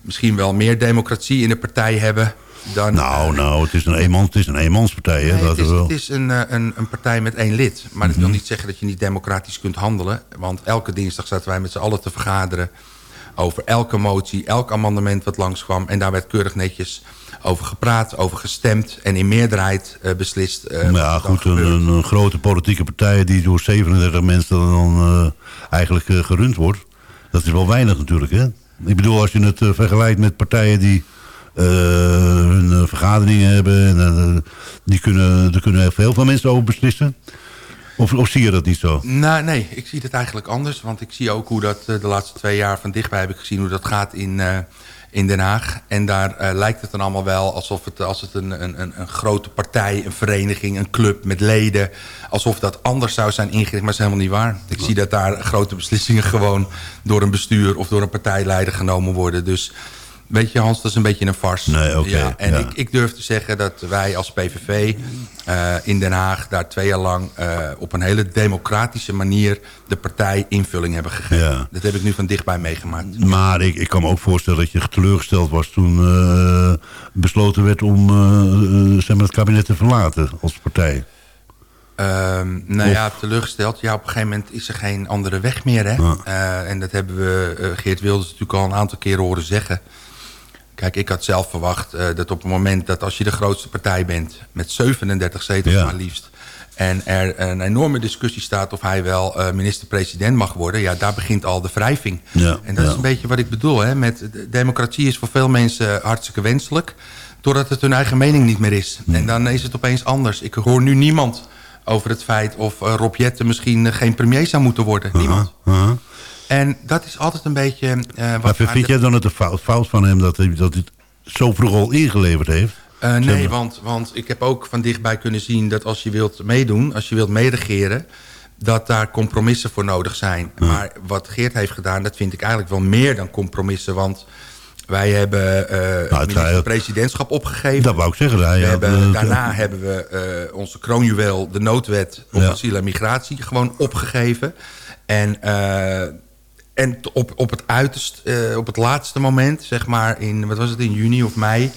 misschien wel meer democratie in de partij hebben dan...
Nou, nou, het is een, eenmans, het is een eenmanspartij, hè?
Nee,
dat
het, is,
wel.
het is een, een, een partij met één lid. Maar dat wil niet zeggen dat je niet democratisch kunt handelen. Want elke dinsdag zaten wij met z'n allen te vergaderen... over elke motie, elk amendement wat langskwam. En daar werd keurig netjes over gepraat, over gestemd... en in meerderheid eh, beslist.
Maar ja,
er
goed, een, een, een grote politieke partij die door 37 mensen dan eh, eigenlijk gerund wordt. Dat is wel weinig natuurlijk, hè? Ik bedoel, als je het vergelijkt met partijen die hun vergaderingen hebben... En, die kunnen, daar kunnen heel veel mensen over beslissen. Of, of zie je dat niet zo?
Nou, nee, ik zie het eigenlijk anders. Want ik zie ook hoe dat de laatste twee jaar van dichtbij heb ik gezien... hoe dat gaat in, in Den Haag. En daar eh, lijkt het dan allemaal wel alsof het, als het een, een, een, een grote partij... een vereniging, een club met leden... alsof dat anders zou zijn ingericht. Maar dat is helemaal niet waar. Ik zie dat daar grote beslissingen gewoon... door een bestuur of door een partijleider genomen worden. Dus... Weet je Hans, dat is een beetje een farce.
Nee, oké,
ja, en
ja.
Ik, ik durf te zeggen dat wij als PVV eh, in Den Haag... daar twee jaar lang eh, op een hele democratische manier... de partij invulling hebben gegeven.
Ja.
Dat heb ik nu van dichtbij meegemaakt.
Maar ik, ik kan me ook voorstellen dat je teleurgesteld was toen eh, besloten werd om zeg maar het kabinet te verlaten als partij.
Ehm, nou
Of-
ja, teleurgesteld. Ja, op een gegeven moment is er geen andere weg meer. Hè?
Ja.
En dat hebben we Geert Wilders natuurlijk al een aantal keren horen zeggen. Kijk, ik had zelf verwacht eh, dat op het moment dat als je de grootste partij bent... met 37 zetels
Ja.
maar liefst... en er een enorme discussie staat of hij wel eh, minister-president mag worden... ja, daar begint al de wrijving.
Ja,
En dat
ja.
is een beetje wat ik bedoel. Hè? Met, de democratie is voor veel mensen hartstikke wenselijk. Totdat het hun eigen mening niet meer is. En dan is het opeens anders. Ik hoor nu niemand over het feit of uh, Rob Jetten misschien geen premier zou moeten worden. Niemand.
Uh-huh.
En dat is altijd een beetje... Uh,
wat maar vind jij dan het een fout, fout van hem dat hij dat het zo vroeg al ingeleverd heeft?
Uh, nee, want, want ik heb ook van dichtbij kunnen zien dat als je wilt meedoen, als je wilt meeregeren, dat daar compromissen voor nodig zijn. Ja. Maar wat Geert heeft gedaan, dat vind ik eigenlijk wel meer dan compromissen. Want wij hebben uh, nou, het presidentschap opgegeven.
Dat wou ik zeggen.
We hebben, uh, daarna hebben we uh, onze kroonjuweel, de noodwet op ja. asiel en migratie, gewoon opgegeven. En, en op, op het uiterst, op het laatste moment, zeg maar in, wat was het, in juni of mei...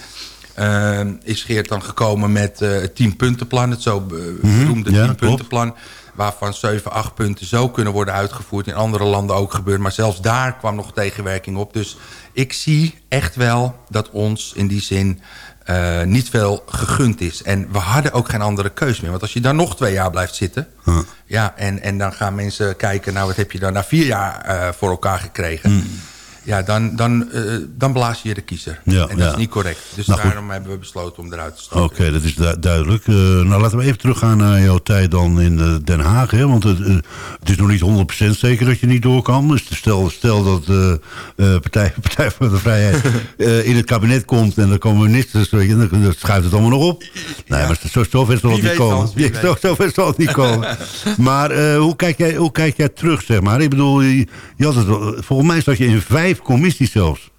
Uh, is Geert dan gekomen met uh, het 10-puntenplan, het zo beroemde mm -hmm. 10-puntenplan... waarvan 7, 8 punten zo kunnen worden uitgevoerd. In andere landen ook gebeurd, maar zelfs daar kwam nog tegenwerking op. Dus ik zie echt wel dat ons in die zin uh, niet veel gegund is. En we hadden ook geen andere keus meer. Want als je dan nog twee jaar blijft zitten...
Huh.
Ja, en, en dan gaan mensen kijken... nou, wat heb je dan na vier jaar uh, voor elkaar gekregen...
Mm.
Ja, dan, dan, uh, dan blaas je de kiezer.
Ja,
en dat
ja.
is niet correct. Dus
Nou, goed.
daarom hebben we besloten om eruit te stappen.
Oké, dat is du- duidelijk. Eh, nou, laten we even teruggaan naar jouw tijd dan in eh, Den Haag. Hè? Want het, eh, het is nog niet 100% zeker dat je niet door kan. Dus stel, stel dat de Partij, Partij voor de Vrijheid eh, in het kabinet komt... en de communisten, weet je, dan, dan schuift het allemaal nog op. Nee, maar zo, zo ver zal het niet komen. Ja, zo,
weet.
zo ver zal het niet komen. maar eh, hoe, kijk jij, hoe kijk jij terug, zeg maar? Ik bedoel, je, je had het, volgens mij zat je in vijf commissies zelfs.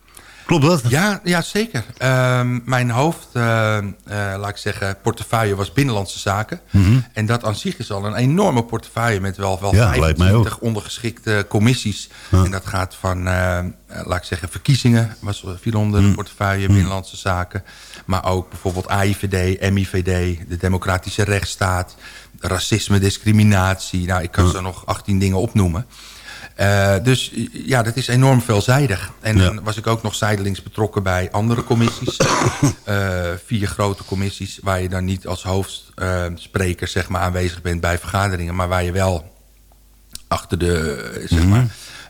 Klopt dat?
Ja, ja zeker. Ehm, mijn hoofd, eh, eh, laat ik zeggen, portefeuille was Binnenlandse Zaken.
Mhm.
En dat aan zich is al een enorme portefeuille... met wel, wel
Ja, lijkt mij
25 ondergeschikte commissies.
Ja.
En dat gaat van, eh, laat ik zeggen, verkiezingen... Was, viel onder
Mhm.
de portefeuille Binnenlandse Zaken. Maar ook bijvoorbeeld AIVD, MIVD, de democratische rechtsstaat... racisme, discriminatie. Nou, ik kan zo nog 18 dingen opnoemen. Eh, dus ja, dat is enorm veelzijdig. En
Ja.
dan was ik ook nog zijdelings betrokken bij andere commissies. Eh, vier grote commissies waar je dan niet als hoofdspreker zeg maar, aanwezig bent bij vergaderingen. Maar waar je wel achter de, zeg maar,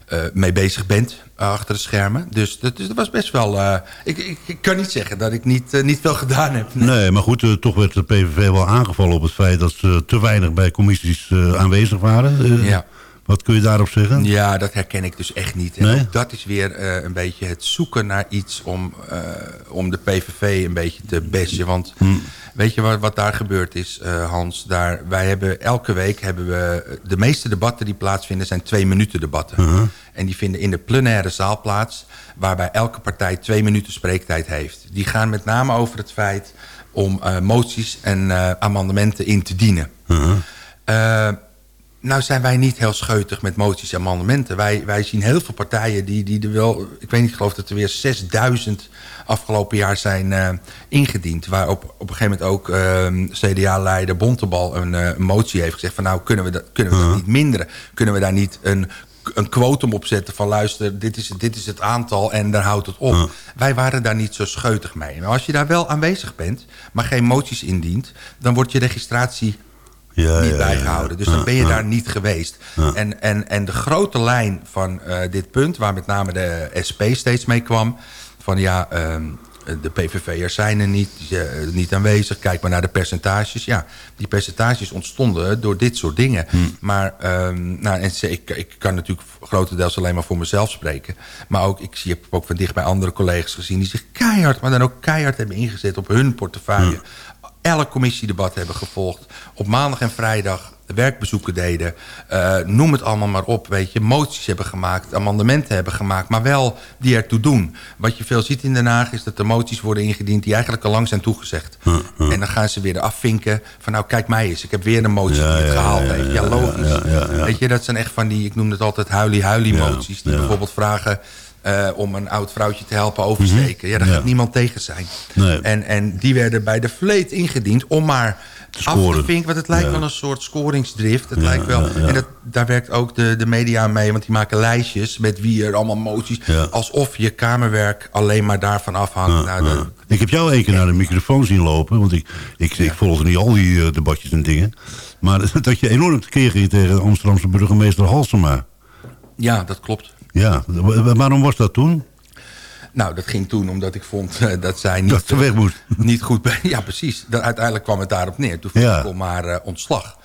eh, mee bezig bent. achter de schermen. Dus dat, dus dat was best wel... ik, ik, ik kan niet zeggen dat ik niet, niet veel gedaan heb. Nee.
Nee, maar goed, toch werd de PVV wel aangevallen op het feit dat ze te weinig bij commissies aanwezig waren.
Ja.
Wat kun je daarop zeggen?
Ja, dat herken ik dus echt niet. En
Nee?
ook dat is weer eh, een beetje het zoeken naar iets om, eh, om de PVV een beetje te bashen. Want weet je wat, wat daar gebeurd is, eh, Hans? Daar, wij hebben elke week hebben we de meeste debatten die plaatsvinden zijn twee minuten debatten. En die vinden in de plenaire zaal plaats, waarbij elke partij twee minuten spreektijd heeft. Die gaan met name over het feit om moties en amendementen in te dienen. Eh, nou zijn wij niet heel scheutig met moties en amendementen. Wij, wij zien heel veel partijen die, die er wel... Ik weet niet, ik geloof dat er weer 6000 afgelopen jaar zijn eh, ingediend. Waar op, op een gegeven moment ook eh, CDA-leider Bontebal een, eh, een motie heeft gezegd... van nou, kunnen we dat, kunnen we dat niet minderen? Kunnen we daar niet een, een quotum op zetten van... luister, dit is, dit is het aantal en daar houdt het op. Wij waren daar niet zo scheutig mee. Maar als je daar wel aanwezig bent, maar geen moties indient... dan wordt je registratie
Ja,
niet
ja,
bijgehouden. Dus dan ben je daar niet geweest. En, en, en de grote lijn van eh, dit punt, waar met name de SP steeds mee kwam... van ja, ehm, de PVV'ers zijn er niet, eh, niet aanwezig. Kijk maar naar de percentages. Ja, die percentages ontstonden door dit soort dingen.
Hm.
Maar ehm, nou, en ik, ik kan natuurlijk grotendeels alleen maar voor mezelf spreken. Maar ook, ik zie, heb ook van dicht bij andere collega's gezien... die zich keihard, maar dan ook keihard hebben ingezet op hun portefeuille elk commissiedebat hebben gevolgd. Op maandag en vrijdag werkbezoeken deden. Eh, noem het allemaal maar op, weet je. Moties hebben gemaakt, amendementen hebben gemaakt... maar wel die ertoe doen. Wat je veel ziet in Den Haag is dat er moties worden ingediend... die eigenlijk al lang zijn toegezegd. En dan gaan ze weer afvinken van... nou, kijk mij eens, ik heb weer een motie
Ja,
die het
ja,
gehaald
ja,
heeft.
ja,
logisch. Weet je, dat zijn echt van die... ik noem het altijd huilie-huilie moties... die bijvoorbeeld vragen... eh, om een oud vrouwtje te helpen oversteken. Ja, daar
Ja.
gaat niemand tegen zijn.
Nee.
En, en die werden bij de vleet ingediend om maar af te vinken. Want het lijkt
Ja.
wel een soort scoringsdrift. Het
Ja,
lijkt wel. En dat, daar werkt ook de, de media mee. Want die maken lijstjes met wie er allemaal moties... Alsof je kamerwerk alleen maar daarvan afhangt. nou,
Ik heb jou één keer naar de microfoon zien lopen. Want ik, ik, ik volgde niet al die eh, debatjes en dingen. Maar dat je enorm tekeer ging tegen de Amsterdamse burgemeester Halsema.
ja, dat klopt.
Ja, wa- wa- waarom was dat toen?
Nou, dat ging toen omdat ik vond eh, dat zij niet,
Dat ze weg moest.
niet goed... Ja, precies. Uiteindelijk kwam het daarop neer. Toen
Ja.
ik om haar eh, ontslag.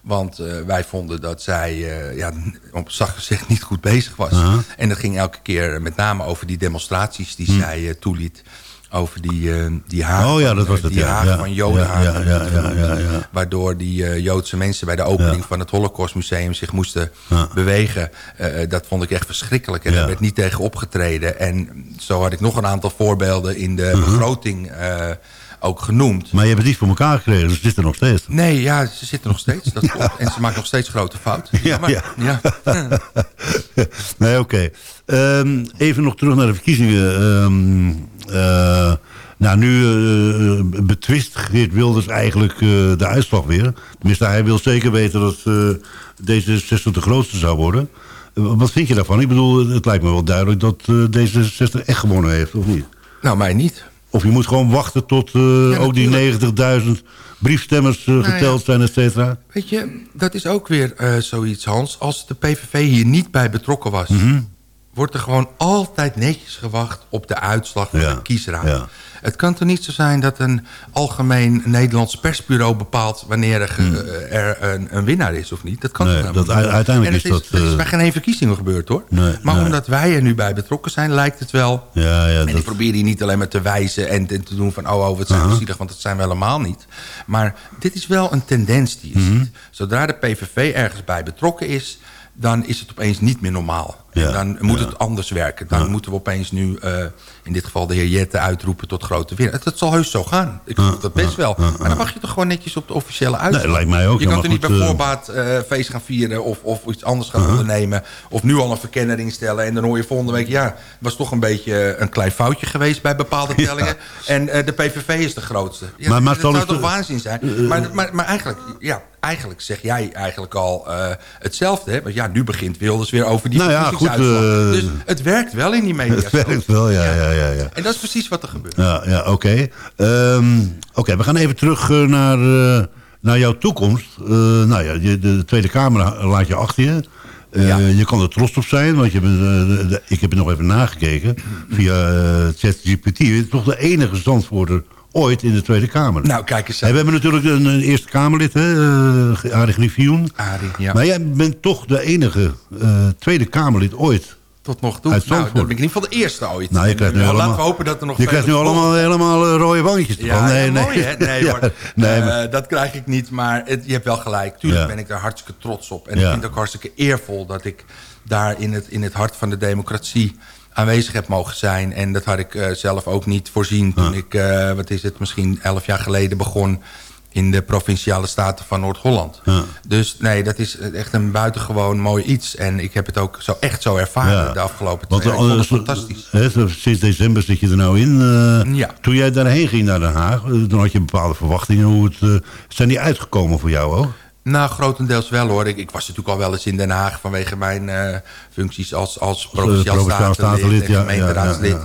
Want eh, wij vonden dat zij, ja, op zacht gezegd, niet goed bezig was.
Aha.
En dat ging elke keer met name over die demonstraties die zij eh, toeliet. Over die, eh die haag.
Oh ja, dat was
eh,
het,
die
ja.
haag
Ja.
van Joden.
Ja, ja, ja, ja, ja, ja.
Waardoor die eh, Joodse mensen bij de opening van het Holocaustmuseum zich moesten bewegen. Dat vond ik echt verschrikkelijk. En daar werd niet tegen opgetreden. En zo had ik nog een aantal voorbeelden in de
Mhm.
begroting ook genoemd.
Maar je hebt het niet voor elkaar gekregen, dus het zit er nog steeds.
Nee, ja, ze zitten nog steeds. Dat. En ze maken nog steeds grote fouten.
Ja,
Maar,
ja.
ja.
nee, oké. Ehm, even nog terug naar de verkiezingen. Ehm, eh, nou, nu eh, betwist Geert Wilders eigenlijk eh, de uitslag weer. Tenminste, hij wil zeker weten dat eh D66 de grootste zou worden. Eh, wat vind je daarvan? Ik bedoel, het lijkt me wel duidelijk dat eh, D66 echt gewonnen heeft, of niet?
Nou, mij niet.
Of je moet gewoon wachten tot eh, ook die 90.000 briefstemmers eh,
ja.
geteld zijn, et cetera.
Weet je, dat is ook weer eh, zoiets, Hans. Als de PVV hier niet bij betrokken was...
Mhm.
Wordt er gewoon altijd netjes gewacht op de uitslag van
Ja,
de kiesraad.
ja.
Het kan toch niet zo zijn dat een algemeen Nederlands persbureau bepaalt... wanneer er, ge- er een, een winnaar is of niet? Dat kan
Hmm. Nee, dat uiteindelijk
het
is dat,
is
eh,
bij geen één verkiezingen gebeurd, hoor.
Nee,
maar
nee.
omdat wij er nu bij betrokken zijn, lijkt het wel...
Ja, ja,
En
dat,
ik probeer hier niet alleen maar te wijzen en, en te doen van... oh, oh, wat zijn we zielig, want dat zijn we helemaal niet. Maar dit is wel een tendens die je
Mhm.
ziet. Zodra de PVV ergens bij betrokken is... dan is het opeens niet meer normaal.
Ja,
dan moet
ja.
het anders werken. Dan moeten we opeens nu, eh, in dit geval de heer Jette... uitroepen tot grote winnaar. Het zal heus zo gaan. Ik geloof dat best wel. Maar dan wacht je toch gewoon netjes op de officiële uitslag.
Nee, lijkt mij ook,
Je kan er niet bij
eh,
voorbaat eh, feest gaan vieren... Of, of iets anders gaan ondernemen. Of nu al een verkenner instellen. En dan hoor je volgende week... ja, was toch een beetje een klein foutje geweest... bij bepaalde tellingen. En de PVV is de grootste.
Maar- maar
dat
zal
zou toch waanzin zijn? maar, maar, maar eigenlijk, ja, eigenlijk zeg jij eigenlijk al hetzelfde. Hè? Want ja, nu begint Wilders weer over die
Nou ja. Goed, eh,
dus het werkt wel in die media.
het werkt wel, ja, ja, ja. ja.
En dat is precies wat er gebeurt.
Ja, ja oké. Ehm, oké, we gaan even terug eh, naar, eh, naar jouw toekomst. Nou ja, je, de Tweede Kamer laat je achter je.
Ja.
Je kan er trots op zijn, want je bent, de- de- ik heb het nog even nagekeken. Via ChatGPT. Je bent toch de enige standvoerder ooit in de Tweede Kamer.
Nou, kijk eens.
En we hebben natuurlijk een, een Eerste Kamerlid, hè, uh, Arie Griffioen.
Arie, ja.
Maar jij bent toch de enige eh, Tweede Kamerlid ooit.
Tot nog toe.
Uit
Nou, dan ben ik in ieder geval de eerste ooit.
Nou, je krijgt nu
Nou,
allemaal,
Laten we hopen dat er nog
je krijgt nu allemaal helemaal eh, rode wandjes
Ja, mooi hè? Nee,
Ja,
hoor.
nee,
Eh,
maar-
dat krijg ik niet, maar het, je hebt wel gelijk. Tuurlijk
Ja.
ben ik daar hartstikke trots op. En ik vind het ook hartstikke eervol dat ik daar in het, in het hart van de democratie aanwezig heb mogen zijn. En dat had ik eh, zelf ook niet voorzien toen ik, eh, wat is het, misschien elf jaar geleden begon in de provinciale staten van Noord-Holland.
Ja.
Dus nee, dat is echt een buitengewoon mooi iets. En ik heb het ook zo, echt zo ervaren
Ja.
de afgelopen
Want
twee jaar. Ik vond het
eh,
fantastisch.
sinds december zit je er nou in. eh,
Ja.
Toen jij daarheen ging naar Den Haag, eh, dan had je bepaalde verwachtingen. Hoe het, eh, zijn die uitgekomen voor jou ook?
Nou, grotendeels wel hoor. Ik, ik was natuurlijk al wel eens in Den Haag vanwege mijn eh, functies als, als provinciaal
provinciaal
statenlid
statenlid,
en
ja,
gemeenteraadslid.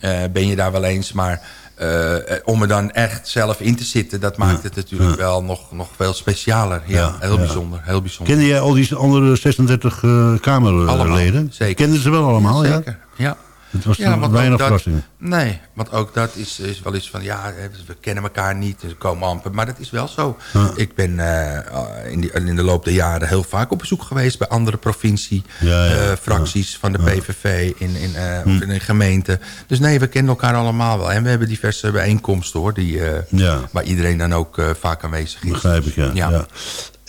ja,
Eh, ben je daar wel eens, maar eh, eh, om er dan echt zelf in te zitten... dat maakt het natuurlijk wel nog, nog veel specialer. Ja,
Ja,
heel bijzonder, heel bijzonder.
Kende jij al die andere 36 eh Kamerleden?
Allemaal, zeker.
Kenden ze wel allemaal, ja?
Zeker, ja.
Het was
Ja, want
weinig verrassingen.
Nee, want ook dat is, is wel eens van... ja, hè, we kennen elkaar niet, we komen amper. Maar dat is wel zo.
Ja.
Ik ben eh, in, die, in de loop der jaren heel vaak op bezoek geweest... bij andere provincie,
Ja, ja,
eh, van de PVV in, in, eh,
Hm.
of in een gemeente. Dus nee, we kennen elkaar allemaal wel. En we hebben diverse bijeenkomsten, hoor... Die, eh, waar iedereen dan ook eh, vaak aanwezig is.
Begrijp ik, ja.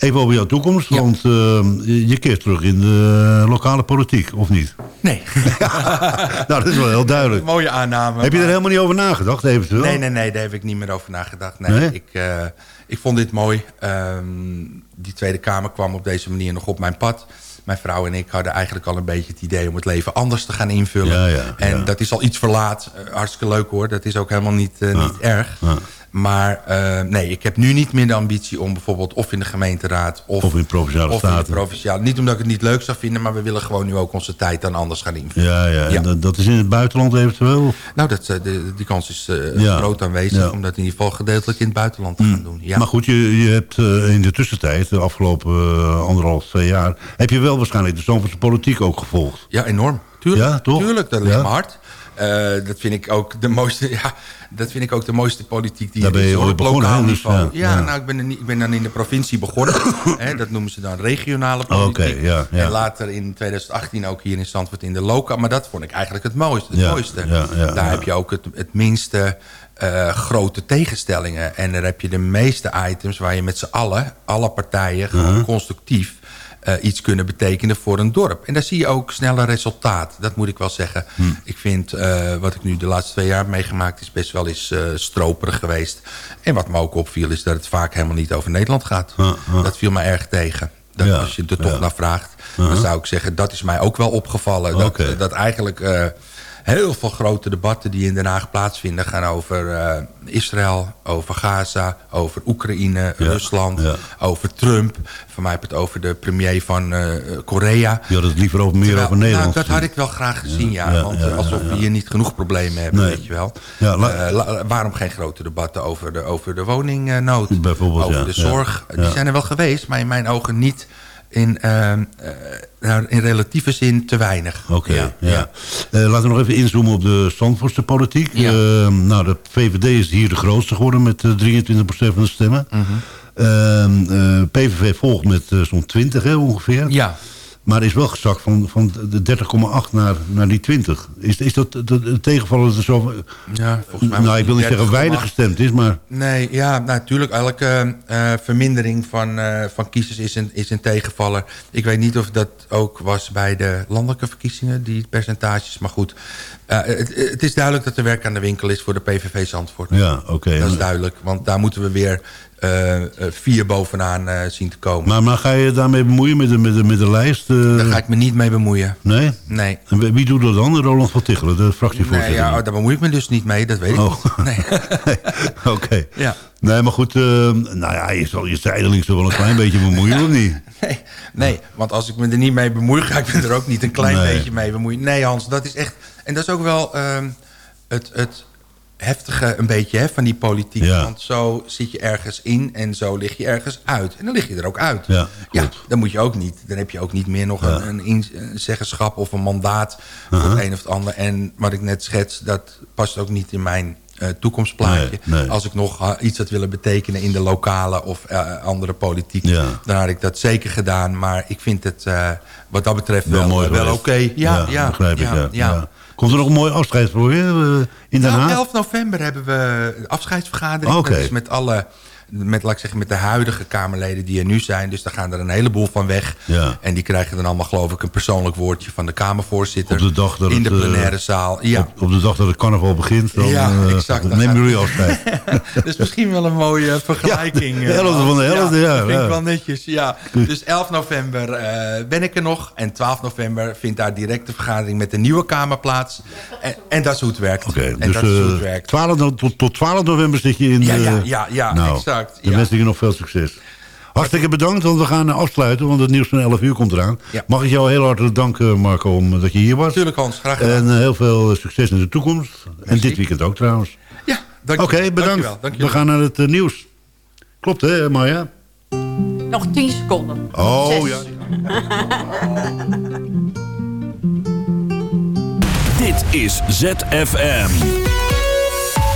Even over jouw toekomst,
Ja.
want eh, je keert terug in de lokale politiek, of niet?
Nee.
nou, dat is wel heel duidelijk.
Mooie aanname.
Heb je er helemaal niet over nagedacht, eventueel?
Nee, nee, nee, daar heb ik niet meer over nagedacht. Nee,
Nee?
Ik, eh, ik vond dit mooi. Ehm, die Tweede Kamer kwam op deze manier nog op mijn pad. Mijn vrouw en ik hadden eigenlijk al een beetje het idee om het leven anders te gaan invullen.
Ja, ja,
en
ja.
dat is al iets verlaat. Eh, hartstikke leuk hoor. Dat is ook helemaal niet, niet erg. Maar eh, nee, ik heb nu niet meer de ambitie om bijvoorbeeld of in de gemeenteraad... of,
Of in Provinciale
of in
Staten.
provinciale. Niet omdat ik het niet leuk zou vinden... maar we willen gewoon nu ook onze tijd dan anders gaan invullen.
Ja, ja. En
Ja.
dat, dat is in het buitenland eventueel?
Nou, dat, eh, de, die kans is eh,
Ja.
groot aanwezig...
Ja.
om dat in ieder geval gedeeltelijk in het buitenland te gaan doen. Ja.
Maar goed, je, je hebt in de tussentijd, de afgelopen anderhalf, twee jaar... heb je wel waarschijnlijk de Zandvoortse politiek ook gevolgd.
Ja, enorm. Tuurlijk,
Ja, toch?
tuurlijk dat ligt
Ja.
me hard. Eh, dat vind ik ook de mooiste, ja, dat vind ik ook de mooiste politiek die
Daar ben je
op lokaal
dus,
niveau.
ja,
nou, ik ben, er niet, ik ben dan in de provincie begonnen. hè, dat noemen ze dan regionale politiek.
ja, ja.
En later in 2018 ook hier in Zandvoort in de lokaal. Maar dat vond ik eigenlijk het mooiste. Het mooiste. Daar heb je ook het, het minste eh, grote tegenstellingen. En daar heb je de meeste items waar je met z'n allen, alle partijen, gewoon
Uh-huh.
constructief eh, iets kunnen betekenen voor een dorp. En daar zie je ook sneller resultaat. Dat moet ik wel zeggen.
Hm.
Ik vind eh, wat ik nu de laatste twee jaar meegemaakt... is best wel eens eh, stroperig geweest. En wat me ook opviel is dat het vaak helemaal niet over Nederland gaat. Dat viel me erg tegen. Dat
Ja,
als je er toch
ja.
naar vraagt... dan
Uh-huh.
zou ik zeggen, dat is mij ook wel opgevallen. Dat, dat eigenlijk... Heel veel grote debatten die in Den Haag plaatsvinden... gaan over eh, Israël, over Gaza, over Oekraïne, Rusland...
ja.
over Trump. Van mij heb het over de premier van eh, Korea.
Je had het liever over meer
Terwijl-
over Nederland.
Nou, dat had ik wel graag gezien, ja.
ja,
want eh, alsof we hier niet genoeg problemen hebben,
Nee.
weet je wel. Waarom geen grote debatten over de, over de woningnood?
Bijvoorbeeld,
over de zorg. Die zijn er wel geweest, maar in mijn ogen niet... In, eh, eh, nou, in relatieve zin te weinig.
Oké, ja. Eh, laten we nog even inzoomen op de Zandvoortse politiek.
Ja.
Eh, nou, de VVD is hier de grootste geworden met eh, 23% van de stemmen.
Mhm.
Ehm, eh, PVV volgt met eh, zo'n 20 hè, ongeveer.
Ja.
Maar is wel gezakt van, van de 30,8 naar, naar die 20. Is, is dat de, de tegenvallen dat er zo...
Ja, volgens mij
nou, ik wil niet zeggen
30,8.
weinig gestemd is, maar...
Nee, ja, natuurlijk. elke eh, vermindering van, eh, van kiezers is een, is een tegenvaller. Ik weet niet of dat ook was bij de landelijke verkiezingen, die percentages. Maar goed, eh, het, het is duidelijk dat er werk aan de winkel is voor de PVV Zandvoort.
Ja, oké.
Dat is duidelijk, want daar moeten we weer vier bovenaan eh, zien te komen.
Maar, maar ga je daarmee bemoeien met de, met de, met de lijst? eh?
Daar ga ik me niet mee bemoeien.
Nee?
Nee.
En wie- doet dat dan? Roland van Tichelen, de fractievoorzitter.
Nee, ja, daar bemoei ik me dus niet mee, dat weet ik
Oh.
niet. Nee.
Oké.
Ja.
Nee, maar goed, eh, nou ja, je zal je zijdelings wel een klein beetje bemoeien, of niet?
Nee, nee, want als ik me er niet mee bemoei... ga ik me er ook niet een klein
Nee.
beetje mee bemoeien. Nee, Hans, dat is echt... En dat is ook wel ehm, het, het heftige een beetje hè, van die politiek.
Ja.
Want zo zit je ergens in en zo lig je ergens uit. En dan lig je er ook uit.
Ja,
ja dan moet je ook niet. Dan heb je ook niet meer nog een, een, in- een zeggenschap of een mandaat... voor
Uh-huh.
het een of het ander. En wat ik net schets, dat past ook niet in mijn... eh, toekomstplaatje.
Nee, nee.
Als ik nog eh, iets had willen betekenen in de lokale of eh, andere politiek,
Ja.
dan had ik dat zeker gedaan. Maar ik vind het wat dat betreft wel,
Wel mooi
wel oké. Ja, ja,
begrijp ik.
ja.
ja. Komt er nog een mooi afscheid voor je eh, in Den
Nou,
Haag?
11 november hebben we de afscheidsvergadering.
Oké.
Dat is met alle, met, laat ik zeggen, met de huidige Kamerleden die er nu zijn. Dus daar gaan er een heleboel van weg.
Ja.
En die krijgen dan allemaal, geloof ik, een persoonlijk woordje van de Kamervoorzitter.
Op de dag dat
in de
eh,
plenaire zaal. Ja.
Op, op de dag dat het carnaval begint, dan,
Ja,
eh,
exact. Dan
nemen jullie afscheid.
Dat is misschien wel een mooie vergelijking.
Ja, de
eh,
helft van de helft, ja,
Dat vind ik wel netjes, ja. Dus 11 november eh, ben ik er nog. En 12 november vindt daar direct de vergadering met de nieuwe Kamer plaats. En, en dat is hoe het werkt.
Oké,
en
dus
dat is hoe het
eh,
werkt.
12, no- tot, tot 12 november zit je in
Ja,
de...
ja, ja, ja,
nou,
exact,
Dan
ja.
wens ik je nog veel succes. Hartstikke bedankt, want we gaan eh, afsluiten, want het nieuws van 11 uur komt eraan.
Ja.
Mag ik jou heel hartelijk danken, Marco, om, dat je hier was.
Tuurlijk Hans, graag gedaan.
En eh, heel veel succes in de toekomst. En dit weekend ook trouwens.
ja, dank
Oké,
je.
bedankt.
Dankjewel, dankjewel.
We gaan naar het eh, nieuws. Klopt hè, Maya?
Nog 10 seconden.
Oh,
Zes.
ja.
Dit is ZFM.